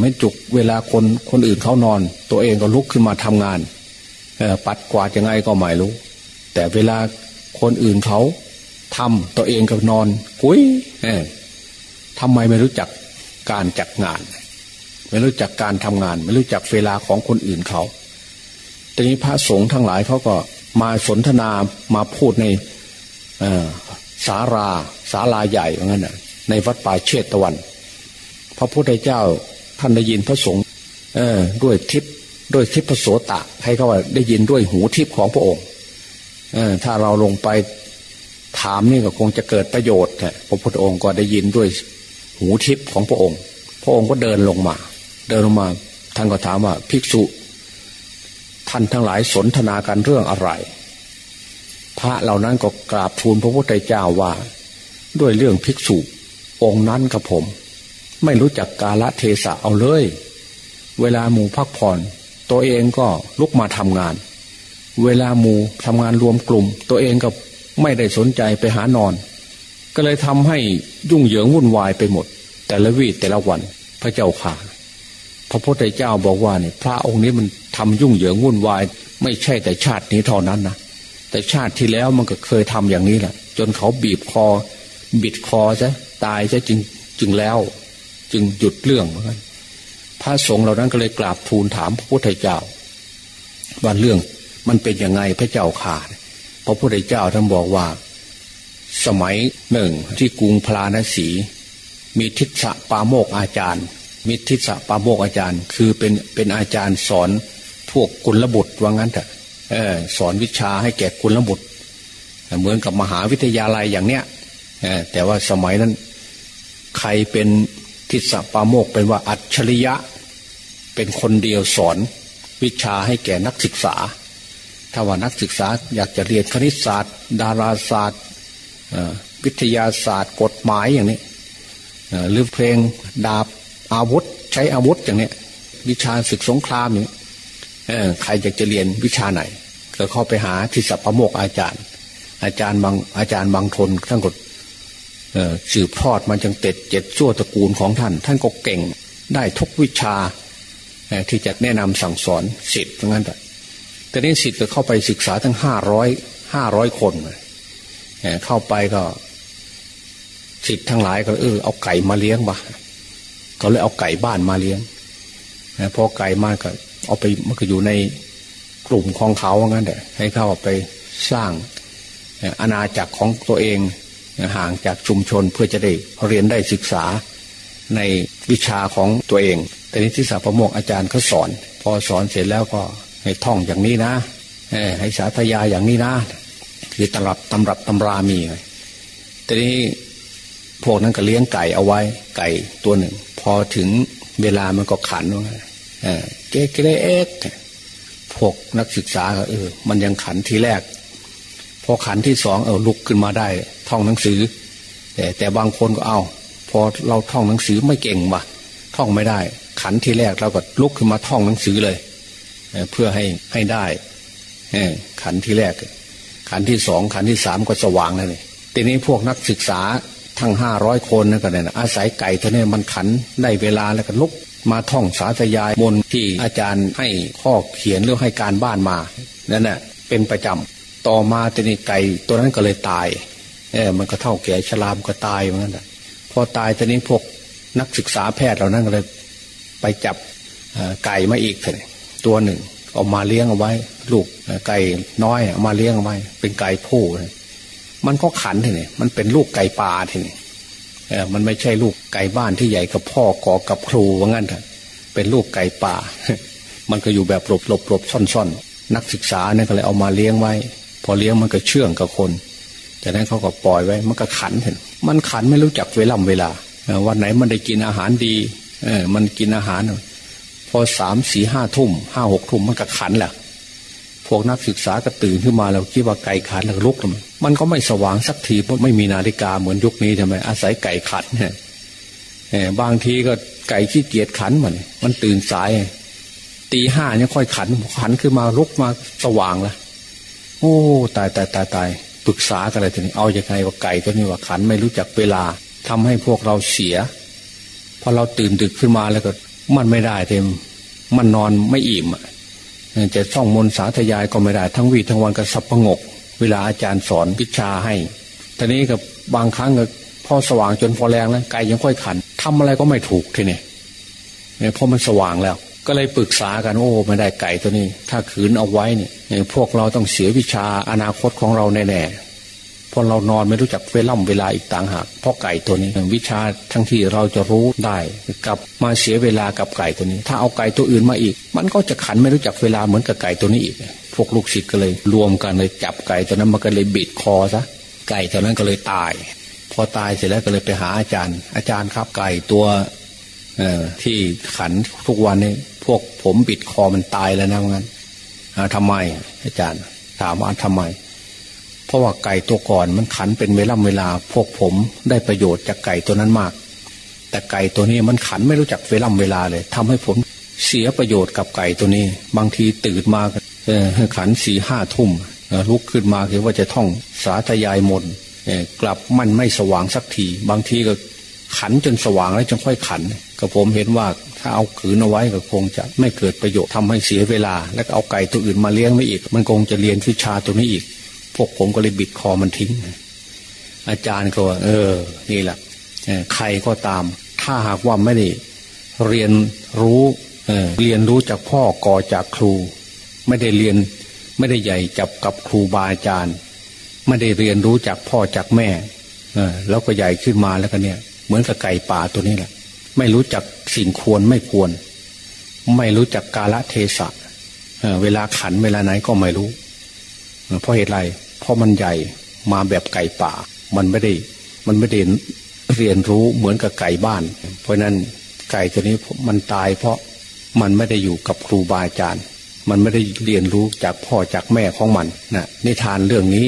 ไม่จุกเวลาคนคนอื่นเขานอน ตัวเองก็ลุกขึ้นมาทำงานปัดกวาดยังไงก็ไม่รู้ แต่เวลาคนอื่นเขาทำตัวเองก็นอนกุ้ยทำไมไม่รู้จักการจัดงาน ไม่รู้จักการทำงาน ไม่รู้จักเวลาของคนอื่นเขาทีนี้พระสงฆ์ทั้งหลายเขาก็มาสนทนามาพูดในสาราศาลาใหญ่เหมือนกันในวัดป่าเชตตะวัน พระพุทธเจ้า ท่านได้ยินพระสงฆ์ด้วยทิพด้วยทิพโสตะ ให้เขาว่าได้ยินด้วยหูทิพของพระองค์ถ้าเราลงไปถามนี่ก็คงจะเกิดประโยชน์พระพุทธองค์ก็ได้ยินด้วยหูทิพของพระองค์ พระองค์ก็เดินลงมา เดินลงมา ท่านก็ถามว่าภิกษุ ท่านทั้งหลายสนทนากันเรื่องอะไร พระเหล่านั้นก็กราบทูลพระพุทธเจ้าว่า ด้วยเรื่องภิกษุองค์นั้นกับผม ไม่รู้จักกาละเทศะเอาเลย เวลาหมู่พักผ่อน ตัวเองก็ลุกมาทำงาน เวลาหมู่ทำงานรวมกลุ่ม ตัวเองก็ไม่ได้สนใจไปหานอน ก็เลยทำให้ยุ่งเหยิงวุ่นวายไปหมด แต่ละวีแต่ละวันพระเจ้าข่าพระพุทธเจ้าบอกว่าเนี่ยพระองค์นี้มันทำยุ่งเหยิงวุ่นวาย ไม่ใช่แต่ชาตินี้เท่านั้นนะแต่ชาติที่แล้วมันก็เคยทำอย่างนี้แหละจนเขาบีบคอ บิดคอซะตายซะจึงจึงแล้ว จึงหยุดเรื่องเหมือนกันพระสงฆ์เหล่านั้นก็เลยกราบทูลถามพระพุทธเจ้าว่าเรื่องมันเป็นยังไงพระเจ้าข่าพระพุทธเจ้าท่านบอกว่า สมัยหนึ่งที่กรุงพราณสี มีทิศปาโมกอาจารย์มิทิศปาโมกอาจารย์ คือเป็นเป็นอาจารย์สอนพวกกุลบุตรว่างั้นเถอะสอนวิชาให้แก่กุลบุตร เหมือนกับมหาวิทยาลัยอย่างเนี้ยแต่ว่าสมัยนั้นใครเป็น ทิศปาโมกเป็นว่าอัจฉริยะ เป็นคนเดียวสอนวิชาให้แก่นักศึกษา ถ้าว่านักศึกษาอยากจะเรียนคณิตศาสตร์ ดาราศาสตร์วิทยาศาสตร์ กฎหมายอย่างนี้หรือเพลงดาบอาวุธ ใช้อาวุธอย่างนี้วิชาศึกสงครามอย่างใครอยากจะเรียนวิชาไหน ก็เข้าไปหาที่สัพพโมกอาจารย์ อาจารย์บางอาจารย์บางทนท่านก็ สืบทอดมาจังเต็ดเจ็ดชั่วตระกูลของท่าน ท่านก็เก่งได้ทุกวิชาที่จะแนะนำสั่งสอนสิทธิ์ทั้งนั้นแต่นี้สิทธิ์ก็เข้าไปศึกษาทั้งห้าร้อยห้าร้อยคนเข้าไปก็สิทธิ์ทั้งหลายก็เออเอาไก่มาเลี้ยงบ่เขาเลยเอาไก่บ้านมาเลี้ยงพอไก่มาก็ เอาไปมันก็อยู่ในกลุ่มของเขาว่างั้นแหละให้เข้าไปสร้างอาณาจักรของตัวเอง ห่างจากชุมชนเพื่อจะได้เรียนได้ศึกษาในวิชาของตัวเอง แต่นี้ที่สาพโมกอาจารย์เขาสอน พอสอนเสร็จแล้วก็ให้ท่องอย่างนี้นะให้สาธยาอย่างนี้นะคือตำรับตำรับตำรามีแต่นี้พวกนั้นก็เลี้ยงไก่เอาไว้ไก่ตัวหนึ่ง พอถึงเวลามันก็ขันว่าเก๊กเอ๊กพวกนักศึกษาเออ มันยังขันทีแรก พอขันที่สองเออลุกขึ้นมาได้ ท่องหนังสือ แต่แต่บางคนก็เอา พอเราท่องหนังสือไม่เก่งว่ะท่องไม่ได้ ขันทีแรกเราก็ลุกขึ้นมาท่องหนังสือเลยเพื่อให้ให้ได้ขันที่แรก ขันที่สองขันที่สามก็สว่างแล้วนี่ทีนี้พวกนักศึกษาทั้งห้าร้อยคนนั่นก็เนี่ยอาศัยไก่เท่านี้มันขันได้เวลาแล้วก็ลุกมาท่องสาธยายมนที่อาจารย์ให้ข้อเขียนหรือให้การบ้านมานั่นแหละเป็นประจำต่อมาทีนี้ไก่ตัวนั้นก็เลยตาย เออมันก็เท่าแก่ชรามก็ตายเหมือนกันพอตายตอนนี้พวกนักศึกษาแพทย์เหล่านั้นก็เลย ไปจับไก่มาอีกเลยตัวหนึ่งเอามาเลี้ยงเอาไว้ ลูกไก่น้อยเอามาเลี้ยงเอาไว้ เป็นไก่ผู้มันก็ขันทีนี่มันเป็นลูกไก่ป่าทีนี่เออมันไม่ใช่ลูกไก่บ้านที่ใหญ่กับพ่อกอกับครูว่างั้นเถอะเป็นลูกไก่ป่า มันก็อยู่แบบหลบหลบหลบซ่อนซ่อนนักศึกษาเนี่ยก็เลยเอามาเลี้ยงไว้ พอเลี้ยงมันก็เชื่องกับคน จากนั้นเขาก็ปล่อยไว้มันก็ขันเห็นมันขันไม่รู้จักเวลาเวลาวันไหนมันได้กินอาหารดี เออ มันกินอาหารพอสามสี่ห้าทุ่มห้าหกทุ่มมันก็ขันแหละพวกนักศึกษาก็ตื่นขึ้นมาแล้วคิดว่าไก่ขันแล้วลุกมันก็ไม่สว่างสักทีเพราะไม่มีนาฬิกาเหมือนยุคนี้ทำไมอาศัยไก่ขันเนี่ยบางทีก็ไก่ขี้เกียจขันมันมันตื่นสายตีห้าเนี่ยค่อยขันขันขึ้นมาลุกมาสว่างละโอ้ ตายตายตายตาย ปรึกษากันอะไรทีนี้เอาอย่างไรว่าไก่ตัวนี้ว่าขันไม่รู้จักเวลาทำให้พวกเราเสียพอเราตื่นดึกขึ้นมาแล้วก็มันไม่ได้เต็มมันนอนไม่อิ่มจะท่องมนสาธยายก็ไม่ได้ทั้งวีทั้งวันก็สับประงก เวลาอาจารย์สอนวิชาให้ทีนี้กับบางครั้งก็พอสว่างจนพอแรงแล้วไก่ยังค่อยขันทำอะไรก็ไม่ถูกทีนี้เนี่ยพอมันสว่างแล้ว ก็เลยปรึกษากันโอ้ไม่ได้ไก่ตัวนี้ ถ้าขืนเอาไว้เนี่ยพวกเราต้องเสียวิชาอนาคตของเราแน่ๆพอเรานอนไม่รู้จักเวล่ำเวลาอีกต่างหากเพราะไก่ตัวนี้วิชาทั้งที่เราจะรู้ได้กับมาเสียเวลากับไก่ตัวนี้ ถ้าเอาไก่ตัวอื่นมาอีก มันก็จะขันไม่รู้จักเวลาเหมือนกับไก่ตัวนี้อีก พวกลูกศิษย์ก็เลย รวมกันเลยจับไก่ตัวนั้นมันก็เลยบิดคอซะไก่ตัวนั้นก็เลยตาย พอตายเสร็จแล้วก็เลยไปหาอาจารย์ อาจารย์ครับไก่ตัวที่ขันทุกวันนี้ พวกผมบิดคอมันตายแล้วนะงั้นทำไม อาจารย์ ถามว่าทำไม เพราะว่าไก่ตัวก่อนมันขันเป็นเวลาเวลา พวกผมได้ประโยชน์จากไก่ตัวนั้นมาก แต่ไก่ตัวนี้มันขันไม่รู้จักเวลาเวลาเลยทำให้ผมเสียประโยชน์กับไก่ตัวนี้ บางทีตื่นมาขันสี่ห้าทุ่มลุกขึ้นมาคือว่าจะท่องสาธยายมนกลับมันไม่สว่างสักที บางทีก็ขันจนสว่างแล้วจึงค่อยขัน ก็ผมเห็นว่า ถ้าเอาขืนเอาไว้ก็คงจะไม่เกิดประโยชน์ทำให้เสียเวลา แล้วเอาไก่ตัวอื่นมาเลี้ยงไม่อีก มันคงจะเรียนวิชาตัวนี้อีก พวกผมก็เลยบิดคอมันทิ้ง อาจารย์ก็ว่าเออ นี่แหละใครก็ตาม ถ้าหากว่าไม่ได้เรียนรู้เเรียนรู้จากพ่อก่อจากครู ไม่ได้เรียนไม่ได้ใหญ่จับกับครูบาอาจารย์ ไม่ได้เรียนรู้จากพ่อจากแม่เออแล้วก็ใหญ่ขึ้นมาแล้วก็เนี่ย เหมือนกับไก่ป่าตัวนี้แหละ ไม่รู้จักสิ่งควรไม่ควร ไม่รู้จักกาลเทศะเวลาขันเวลาไหนก็ไม่รู้ เพราะเหตุไรเพราะมันใหญ่มาแบบไก่ป่า มันไม่ได้มันไม่ได้เรียนรู้เหมือนกับไก่บ้าน เพราะนั้นไก่ตัวนี้มันตาย เพราะมันไม่ได้อยู่กับครูบาอาจารย์ มันไม่ได้เรียนรู้จากพ่อจากแม่ของมันนะนิทานเรื่องนี้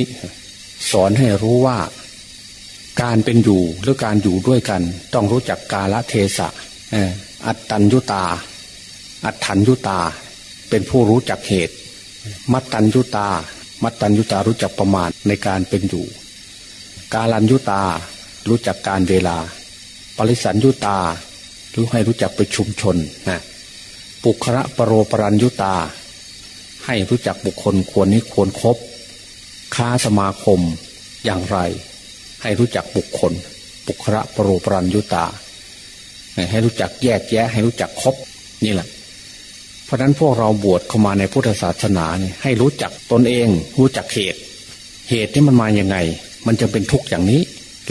สอนให้รู้ว่า การเป็นอยู่หรือการอยู่ด้วยกัน ต้องรู้จักกาละเทศะอัตตัญยุตา อัตถัญยุตา เป็นผู้รู้จักเหตุ มัตตัญยุตา มัตตัญยุตารู้จักประมาทในการเป็นอยู่ กาลัญยุตา รู้จักการเวลา ปริสัญยุตา รู้ให้รู้จักไปชุมชนนะปุคระปรโรปรัญยุตา ให้รู้จักบุคคลควรนี้ควรครบค้าสมาคมอย่างไร ให้รู้จักบุคคลบุคระปรโรปรัญยุตา ให้รู้จักแยกแยะ ให้รู้จักคบนี่แหละ เพราะนั้นพวกเราบวชเข้ามาในพุทธศาสนาเนี่ยให้รู้จักตนเอง รู้จักเหตุ เหตุที่มันมาอย่างไง มันจะเป็นทุกข์อย่างนี้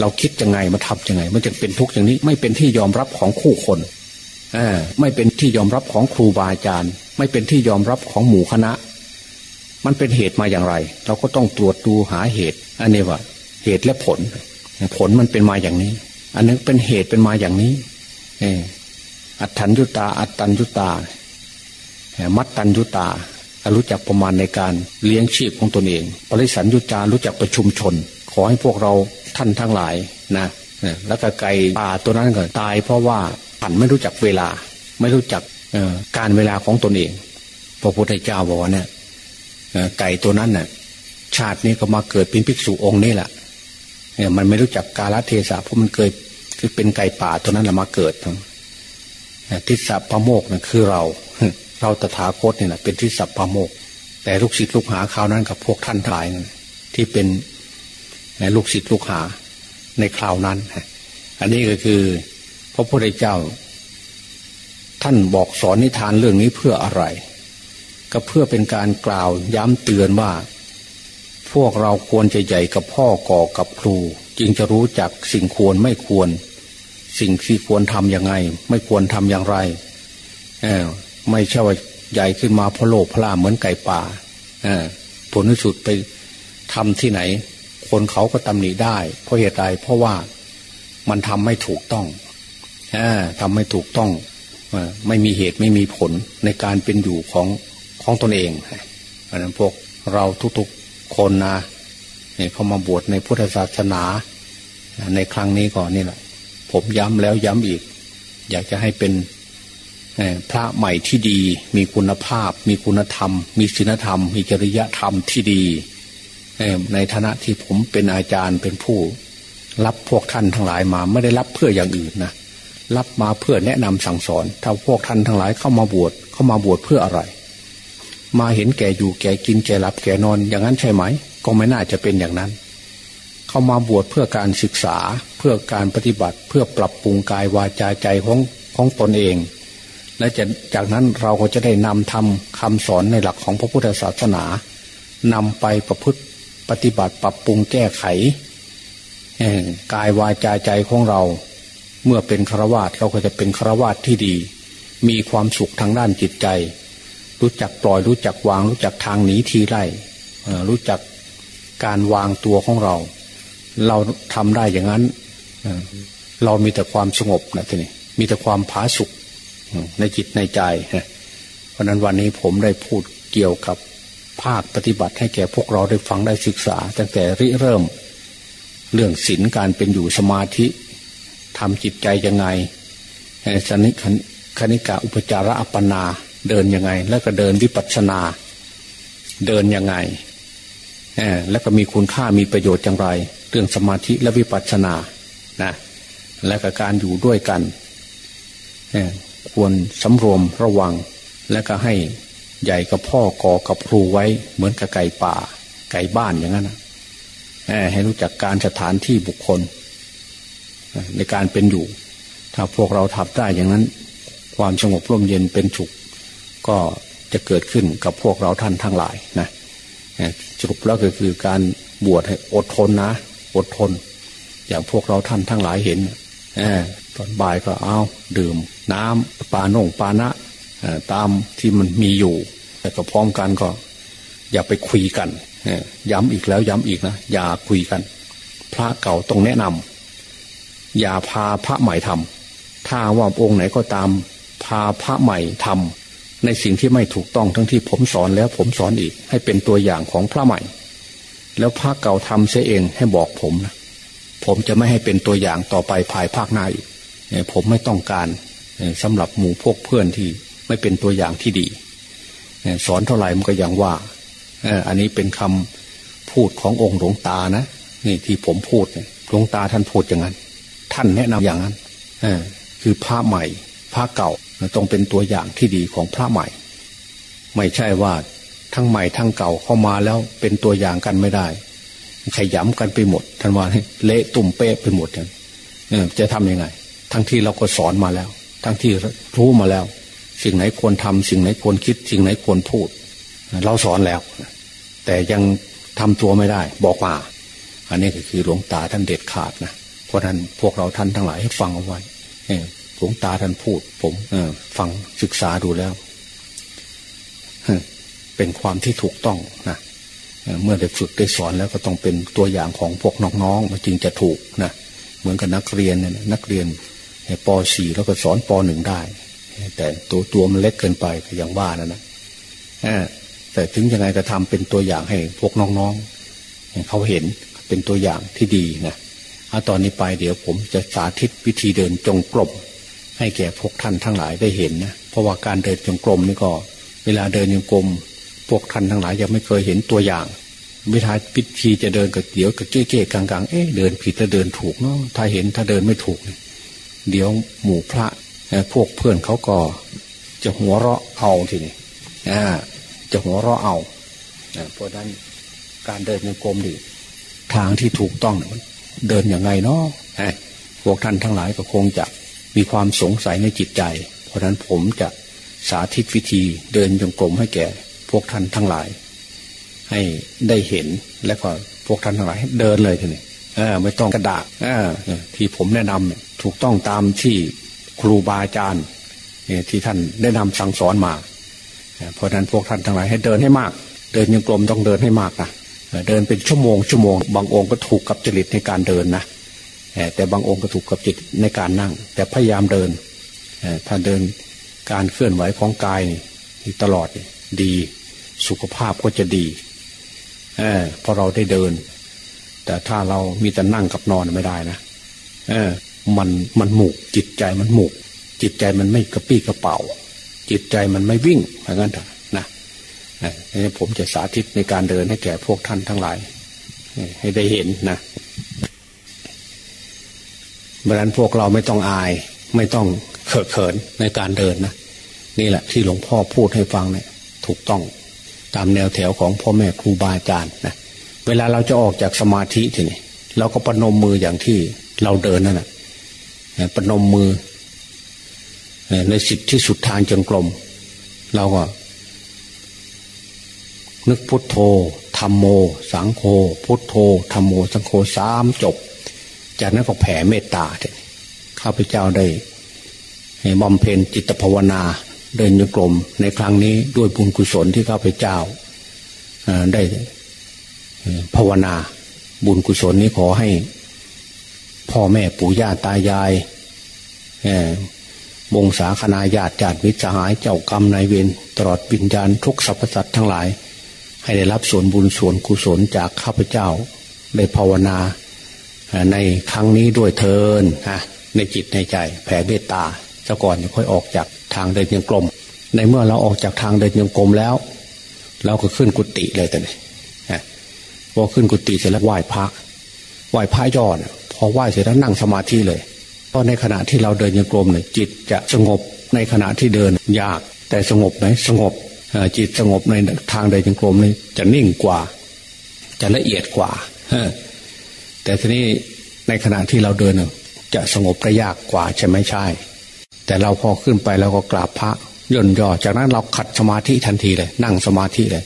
เราคิดยังไงมาทำยังไง มันจะเป็นทุกข์อย่างนี้ ไม่เป็นที่ยอมรับของคู่คนอไม่เป็นที่ยอมรับของครูบาอาจารย์ ไม่เป็นที่ยอมรับของหมู่คณะ มันเป็นเหตุมาอย่างไร เราก็ต้องตรวจดูหาเหตุ อันนี้ว่า เหตุและผล ผลมันเป็นมาอย่างนี้ อันนึงเป็นเหตุเป็นมาอย่างนี้ เออัตถัญยุตา อัตตัญยุตา มัตตัญยุตา รู้จักประมาณในการเลี้ยงชีพของตนเอง ปริสันยุตารู้จักประชุมชน ขอให้พวกเราท่านทั้งหลายนะแล้วก็ไก่ป่าตัวนั้นก็ตายเพราะว่าผันไม่รู้จักเวลา ไม่รู้จักการเวลาของตนเอง พระพุทธเจ้าบอกว่าเนี่ยไก่ตัวนั้นน่ะชาตินี้ก็มาเกิดเป็นภิกษุองค์นี่แหละ มันไม่รู้จักกาลเทศะเพราะมันเคยคือเป็นไก่ป่าตัวนั้นแหละมาเกิดทิศพระโมกนะ่ะคือเรา เราตถาคตเนี่ยนะเป็นทิศพระโมก แต่ลูกศิษย์ลูกหาคราวนั้นกับพวกท่านทายที่เป็นลูกศิษย์ลูกหาในคราวนั้น อันนี้ก็คือ พระพุทธเจ้า ท่านบอกสอนนิทานเรื่องนี้เพื่ออะไร ก็เพื่อเป็นการกล่าวย้ำเตือนว่า พวกเราควรจะใหญ่กับพ่อก่อกับครู จึงจะรู้จักสิ่งควรไม่ควร สิ่งที่ควรทำยังไง ไม่ควรทำอย่างไรไม่ใช่ว่าใหญ่ขึ้นมาพะโลพล่าเหมือนไก่ป่าผลที่สุดไปทำที่ไหน คนเขาก็ตำหนิได้ เพราะเหตุใดเพราะว่ามันทำไม่ถูกต้องอทำไม่ถูกต้องไม่มีเหตุไม่มีผลในการเป็นอยู่ของของตนเองเพราะนั้นพวกเราทุก คนนะเนี่ยเขามาบวชในพุทธศาสนา ในครั้งนี้ก่อนนี่แหละ ผมย้ำแล้วย้ำอีก อยากจะให้เป็นพระใหม่ที่ดี มีคุณภาพ มีคุณธรรม มีศีลธรรม มีจริยธรรมที่ดี ในฐานะที่ผมเป็นอาจารย์เป็นผู้ รับพวกท่านทั้งหลายมา ไม่ได้รับเพื่ออย่างอื่นนะรับมาเพื่อแนะนำสั่งสอน ถ้าพวกท่านทั้งหลายเข้ามาบวชเข้ามาบวชเพื่ออะไร มาเห็นแก่อยู่แก่กินแก่หลับแก่นอนอย่างนั้นใช่ไหม ก็ไม่น่าจะเป็นอย่างนั้น เข้ามาบวชเพื่อการศึกษาเพื่อการปฏิบัติเพื่อปรับปรุงกายวาจาใจของของตนเอง และจะจากนั้นเราก็จะได้นำทำคำสอนในหลักของพระพุทธศาสนานำไปประพฤติปฏิบัติปรับปรุงแก้ไขกายวาจาใจของเรา เมื่อเป็นฆราวาสเราก็จะเป็นฆราวาสที่ดี มีความสุขทางด้านจิตใจ รู้จักปล่อยรู้จักวาง รู้จักทางหนีทีไล่รู้จักการวางตัวของเรา เราทำได้อย่างนั้นเรามีแต่ความสงบนะทีนี้มีแต่ความผาสุกในจิตในใจเพราะนั้นวันนี้ผมได้พูดเกี่ยวกับภาคปฏิบัติให้แก่พวกเราได้ฟังได้ศึกษา ตั้งแต่ริเริ่ม เรื่องศีลการเป็นอยู่สมาธิทำจิตใจยังไงสนิคณิกาอุปจาระอัปปนา เดินยังไง แล้วก็เดินวิปัสสนา เดินยังไงแล้วก็มีคุณค่ามีประโยชน์อย่างไร เรื่องสมาธิและวิปัสสนานะและก็การอยู่ด้วยกันควรสำรวมระวัง และก็ให้ใหญ่กับพ่อก่อกับครูไว้ เหมือนกับไก่ป่า ไก่บ้านอย่างนั้นนะให้รู้จักการสถานที่บุคคล ในการเป็นอยู่ ถ้าพวกเราทำได้อย่างนั้น ความสงบร่มเย็นเป็นฉุก ก็จะเกิดขึ้นกับพวกเราท่านทั้งหลายนะสรุปแล้วก็คือการบวชให้อดทนนะ อดทน อย่างพวกเราท่านทั้งหลายเห็นตอนบ่ายก็เอาดื่ม น้ำปลาโน่งปลานะตามที่มันมีอยู่ แต่ก็พร้อมกันก็ อย่าไปคุยกันย้ำอีกแล้วย้ำอีกนะอย่าคุยกัน พระเก่าต้องแนะนำอย่าพาพระใหม่ทำถ้าว่าองค์ไหนก็ตามพาพระใหม่ทำ ในสิ่งที่ไม่ถูกต้องทั้งที่ผมสอนแล้วผมสอนอีก ให้เป็นตัวอย่างของพระใหม่ แล้วพระเก่าทำเสียเองให้บอกผมนะผมจะไม่ให้เป็นตัวอย่างต่อไปภายภาคหน้าอีกผมไม่ต้องการสำหรับหมู่พวกเพื่อนที่ไม่เป็นตัวอย่างที่ดีสอนเท่าไหร่มันก็อย่างว่าอันนี้เป็นคำพูดขององค์หลวงตานะนี่ที่ผมพูดหลวงตาท่านพูดอย่างนั้น ท่านแนะนำอย่างนั้นคือพระใหม่พระเก่า ต้องเป็นตัวอย่างที่ดีของพระใหม่ ไม่ใช่ว่าทั้งใหม่ทั้งเก่าเข้ามาแล้วเป็นตัวอย่างกันไม่ได้ ขยำกันไปหมดท่านว่าเละตุ่มเป๊ะไปหมดเนี่ยจะทำยังไง ทั้งที่เราก็สอนมาแล้ว ทั้งที่รู้มาแล้ว สิ่งไหนควรทำสิ่งไหนควรคิด สิ่งไหนควรพูด เราสอนแล้ว แต่ยังทำตัวไม่ได้ บอกมา อันนี้ก็คือหลวงตาท่านเด็ดขาดนะเพราะนั้นพวกเราท่านทั้งหลายให้ฟังเอาไว้ หลวงตาท่านพูด ผมฟังศึกษาดูแล้ว เป็นความที่ถูกต้องนะเมื่อได้ฝึกได้สอนแล้วก็ต้องเป็นตัวอย่างของพวกน้องๆมันจึงจะถูกนะเหมือนกับนักเรียนเนี่ยนักเรียนป .4 แล้วก็สอนป .1 ได้ แต่ตัวตัวมันเล็กเกินไปอย่างว่านั่นนะแต่ถึงยังไงก็ทำเป็นตัวอย่างให้พวกน้องๆเขาเห็นเป็นตัวอย่างที่ดีนะเอาตอนนี้ไปเดี๋ยวผมจะสาธิตวิธีเดินจงกรม ให้แก่พวกท่านทั้งหลายได้เห็นนะเพราะว่าการเดินจงกรมนี่ก็ เวลาเดินจงกรมพวกท่านทั้งหลายยังไม่เคยเห็นตัวอย่างวิธีพิธีจะเดินกับเดี๋ยวกับเจ๊เจ๊กลางๆเอ๊ะเดินผิดแล้วเดินถูกเนาะถ้าเห็นถ้าเดินไม่ถูก เดี๋ยวหมู่พระพวกเพื่อนเขาก็จะหัวเราะเอาทีนี้จะหัวเราะเอาเพราะนั้นการเดินในกรมดีทางที่ถูกต้องเดินอย่างไงเนาะพวกท่านทั้งหลายก็คงจะ มีความสงสัยในจิตใจ เพราะนั้นผมจะสาธิตวิธีเดินจงกรมให้แก่ พวกท่านทั้งหลาย ให้ได้เห็นและก็พวกท่านทั้งหลายเดินเลยทีนี้ไม่ต้องกระดาษที่ผมแนะนำถูกต้องตามที่ครูบาอาจารย์ที่ท่านได้นำสั่งสอนมา เพราะนั้นพวกท่านทั้งหลายให้เดินให้มาก เดินยังกลมต้องเดินให้มากนะเดินเป็นชั่วโมงชั่วโมง บางองค์ก็ถูกกับจริตในการเดินนะ แต่บางองค์ก็ถูกกับจิตในการนั่ง แต่พยายามเดินถ้าเดินการเคลื่อนไหวของกายนี่ตลอดดีสุขภาพก็จะดีเพราะเราได้เดิน แต่ถ้าเรามีแต่นั่งกับนอนไม่ได้นะมันมันหมุกจิตใจมันหมุกจิตใจมันไม่กระปี้กระเป๋า จิตใจมันไม่วิ่งเพราะงั้นนะนะผมจะสาธิตในการเดินให้แก่พวกท่านทั้งหลาย ให้ได้เห็นนะ เพราะนั้นพวกเราไม่ต้องอาย ไม่ต้องเขินเขินในการเดินนะนี่แหละที่หลวงพ่อพูดให้ฟังเนี่ยถูกต้องตามแนวแถวของพ่อแม่ครูบาอาจารย์นะเวลาเราจะออกจากสมาธิทีนี้เราก็ปนมมืออย่างที่เราเดินนั่นแหละปนมมือ ในสิทธิที่สุดทางจงกรมเราก็ นึกพุทโธธรรมโม สังโฆพุทโธธรรมโม สังโฆสามจบ จากนั้นก็แผ่เมตตาข้าพเจ้าได้บำเพ็ญจิตภาวนาเดินโยกลมในครั้งนี้ด้วยบุญกุศลที่ข้าพเจ้าได้ภาวนาบุญกุศลนี้ขอให้ พ่อแม่ปู่ย่าตายายวงศาคณาญาติญาติมิตรสหายเจ้ากรรมนายเวรตลอดวิญญาณทุกสรรพสัตว์ทั้งหลาย ให้ได้รับส่วนบุญส่วนกุศลจากข้าพเจ้าได้ภาวนา ในครั้งนี้ด้วยเทินนะในจิตในใจแผ่เมตตาซะก่อนค่อยออกจากทางเดินยังกลม ในเมื่อเราออกจากทางเดินยังกลมแล้ว เราก็ขึ้นกุฏิเลยแต่เนี่ยพอขึ้นกุฏิเสร็จแล้วไหว้พระไหว้พระยอดพอไหว้เสร็จแล้วนั่งสมาธิเลยเพราะในขณะที่เราเดินยังกลมเนี่ยจิตจะสงบในขณะที่เดินยาก แต่สงบไหมสงบจิตสงบในทางเดินยังกลมนี่จะนิ่งกว่า จะละเอียดกว่า แต่ทีนี้ในขณะที่เราเดินจะสงบได้ยากกว่าใช่ไหมใช่ แต่เราพอขึ้นไปเราก็กราบพระย่นย่อจากนั้นเราขัดสมาธิทันทีเลย นั่งสมาธิเลย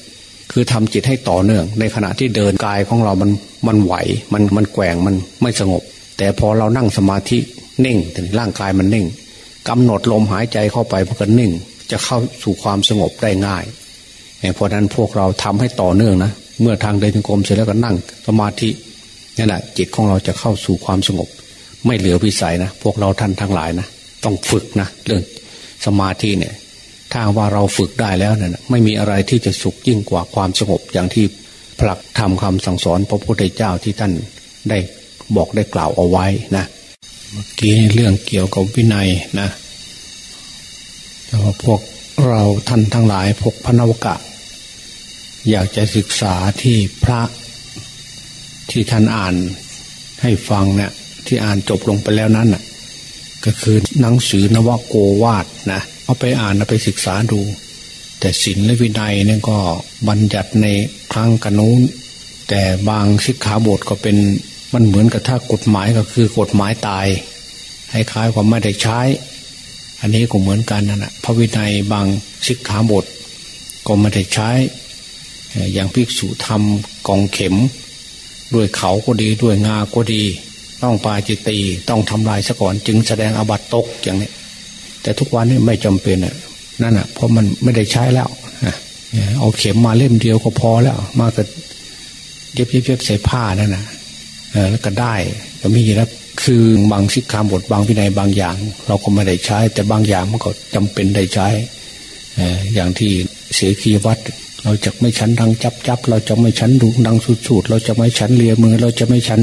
คือทำจิตให้ต่อเนื่อง ในขณะที่เดินกายของเรามันมันไหวมันมันแกว่งมันไม่สงบ แต่พอเรานั่งสมาธินิ่งถึงร่างกายมันนิ่งกำหนดลมหายใจเข้าไปมันก็นิ่ง จะเข้าสู่ความสงบได้ง่ายเพราะนั้นพวกเราทำให้ต่อเนื่องนะเมื่อทางเดินจงกรมเสร็จแล้วก็นั่งสมาธิ นั่นแหละจิตของเราจะเข้าสู่ความสงบ ไม่เหลือวิสัยนะ พวกเราท่านทั้งหลายนะ ต้องฝึกนะเรื่องสมาธิเนี่ย ถ้าว่าเราฝึกได้แล้วเนี่ยไม่มีอะไรที่จะสุขยิ่งกว่าความสงบ อย่างที่พลักทำคำสั่งสอนพระพุทธเจ้าที่ท่านได้บอกได้กล่าวเอาไว้นะเมื่อกี้เรื่องเกี่ยวกับวินัยนะแต่ว่าพวกเราท่านทั้งหลายพวกพนวกะ อยากจะศึกษาที่พระ ที่ท่านอ่านให้ฟังเนะี่ยที่อ่านจบลงไปแล้วนั้นน่ะก็คือหนังสือนวโกวาดนะเอาไปอ่านเอาไปศึกษาดู แต่ศีลและวินัยเนี่ยก็บัญญัติในครั้งกันนู้น แต่บางสิกขาบทก็เป็นมันเหมือนกับถ้ากฎหมายก็คือกฎหมายตายให้คล้ายความไม่ได้ใช้ อันนี้ก็เหมือนกันนั่นแหะพระวินัยบางสิกขาบทก็ไม่ได้ใช้ อย่างภิกษุทำกองเข็ม ด้วยเขาก็ดีด้วยงาก็ดี ต้องปาจิตีต้องทำลายซะก่อนจึงแสดงอบัตตกอย่างนี้ แต่ทุกวันนี้ไม่จำเป็นอะนั่นอะเพราะมันไม่ได้ใช้แล้วเอาเข็มมาเล่มเดียวก็พอแล้ว มาก็เย็บเย็บเย็บใส่ผ้านั่นนะแล้วก็ได้ก็มีแล้วคือบางสิกขาบทบางวินัยบางอย่าง เราก็ไม่ได้ใช้ แต่บางอย่างมันก็จำเป็นได้ใช้อย่างที่เสียคีวัด เราจะไม่ชันดังจับจับเราจะไม่ชันดุดังสุดสุดเราจะไม่ชันเลียมือ เราจะไม่ชัน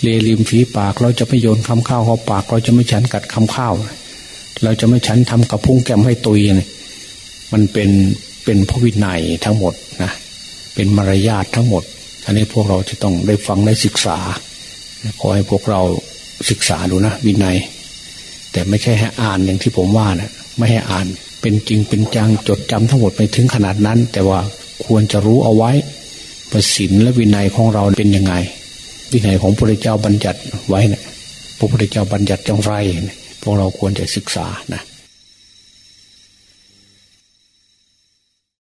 เลียริมฝีปาก เราจะไม่โยนคำข้าวเข้าปาก เราจะไม่ชันกัดคำข้าว เราจะไม่ชันทำกับพุ่งแก้มให้ตุยเนี่ยมันเป็นเป็นพระวินัยทั้งหมดนะเป็นมารยาททั้งหมด อันนี้พวกเราจะต้องได้ฟังได้ศึกษาขอให้พวกเราศึกษาดูนะวินัย แต่ไม่ใช่ให้อ่านอย่างที่ผมว่านะไม่ให้อ่าน เป็นจริงเป็นจังจดจำทั้งหมดไปถึงขนาดนั้น แต่ว่าควรจะรู้เอาไว้ประสินและวินัยของเราเป็นยังไง วินัยของพระเจ้าบัญญัติไว้นะพระพุทธเจ้าบัญญัติจังไร พวกเราควรจะศึกษานะ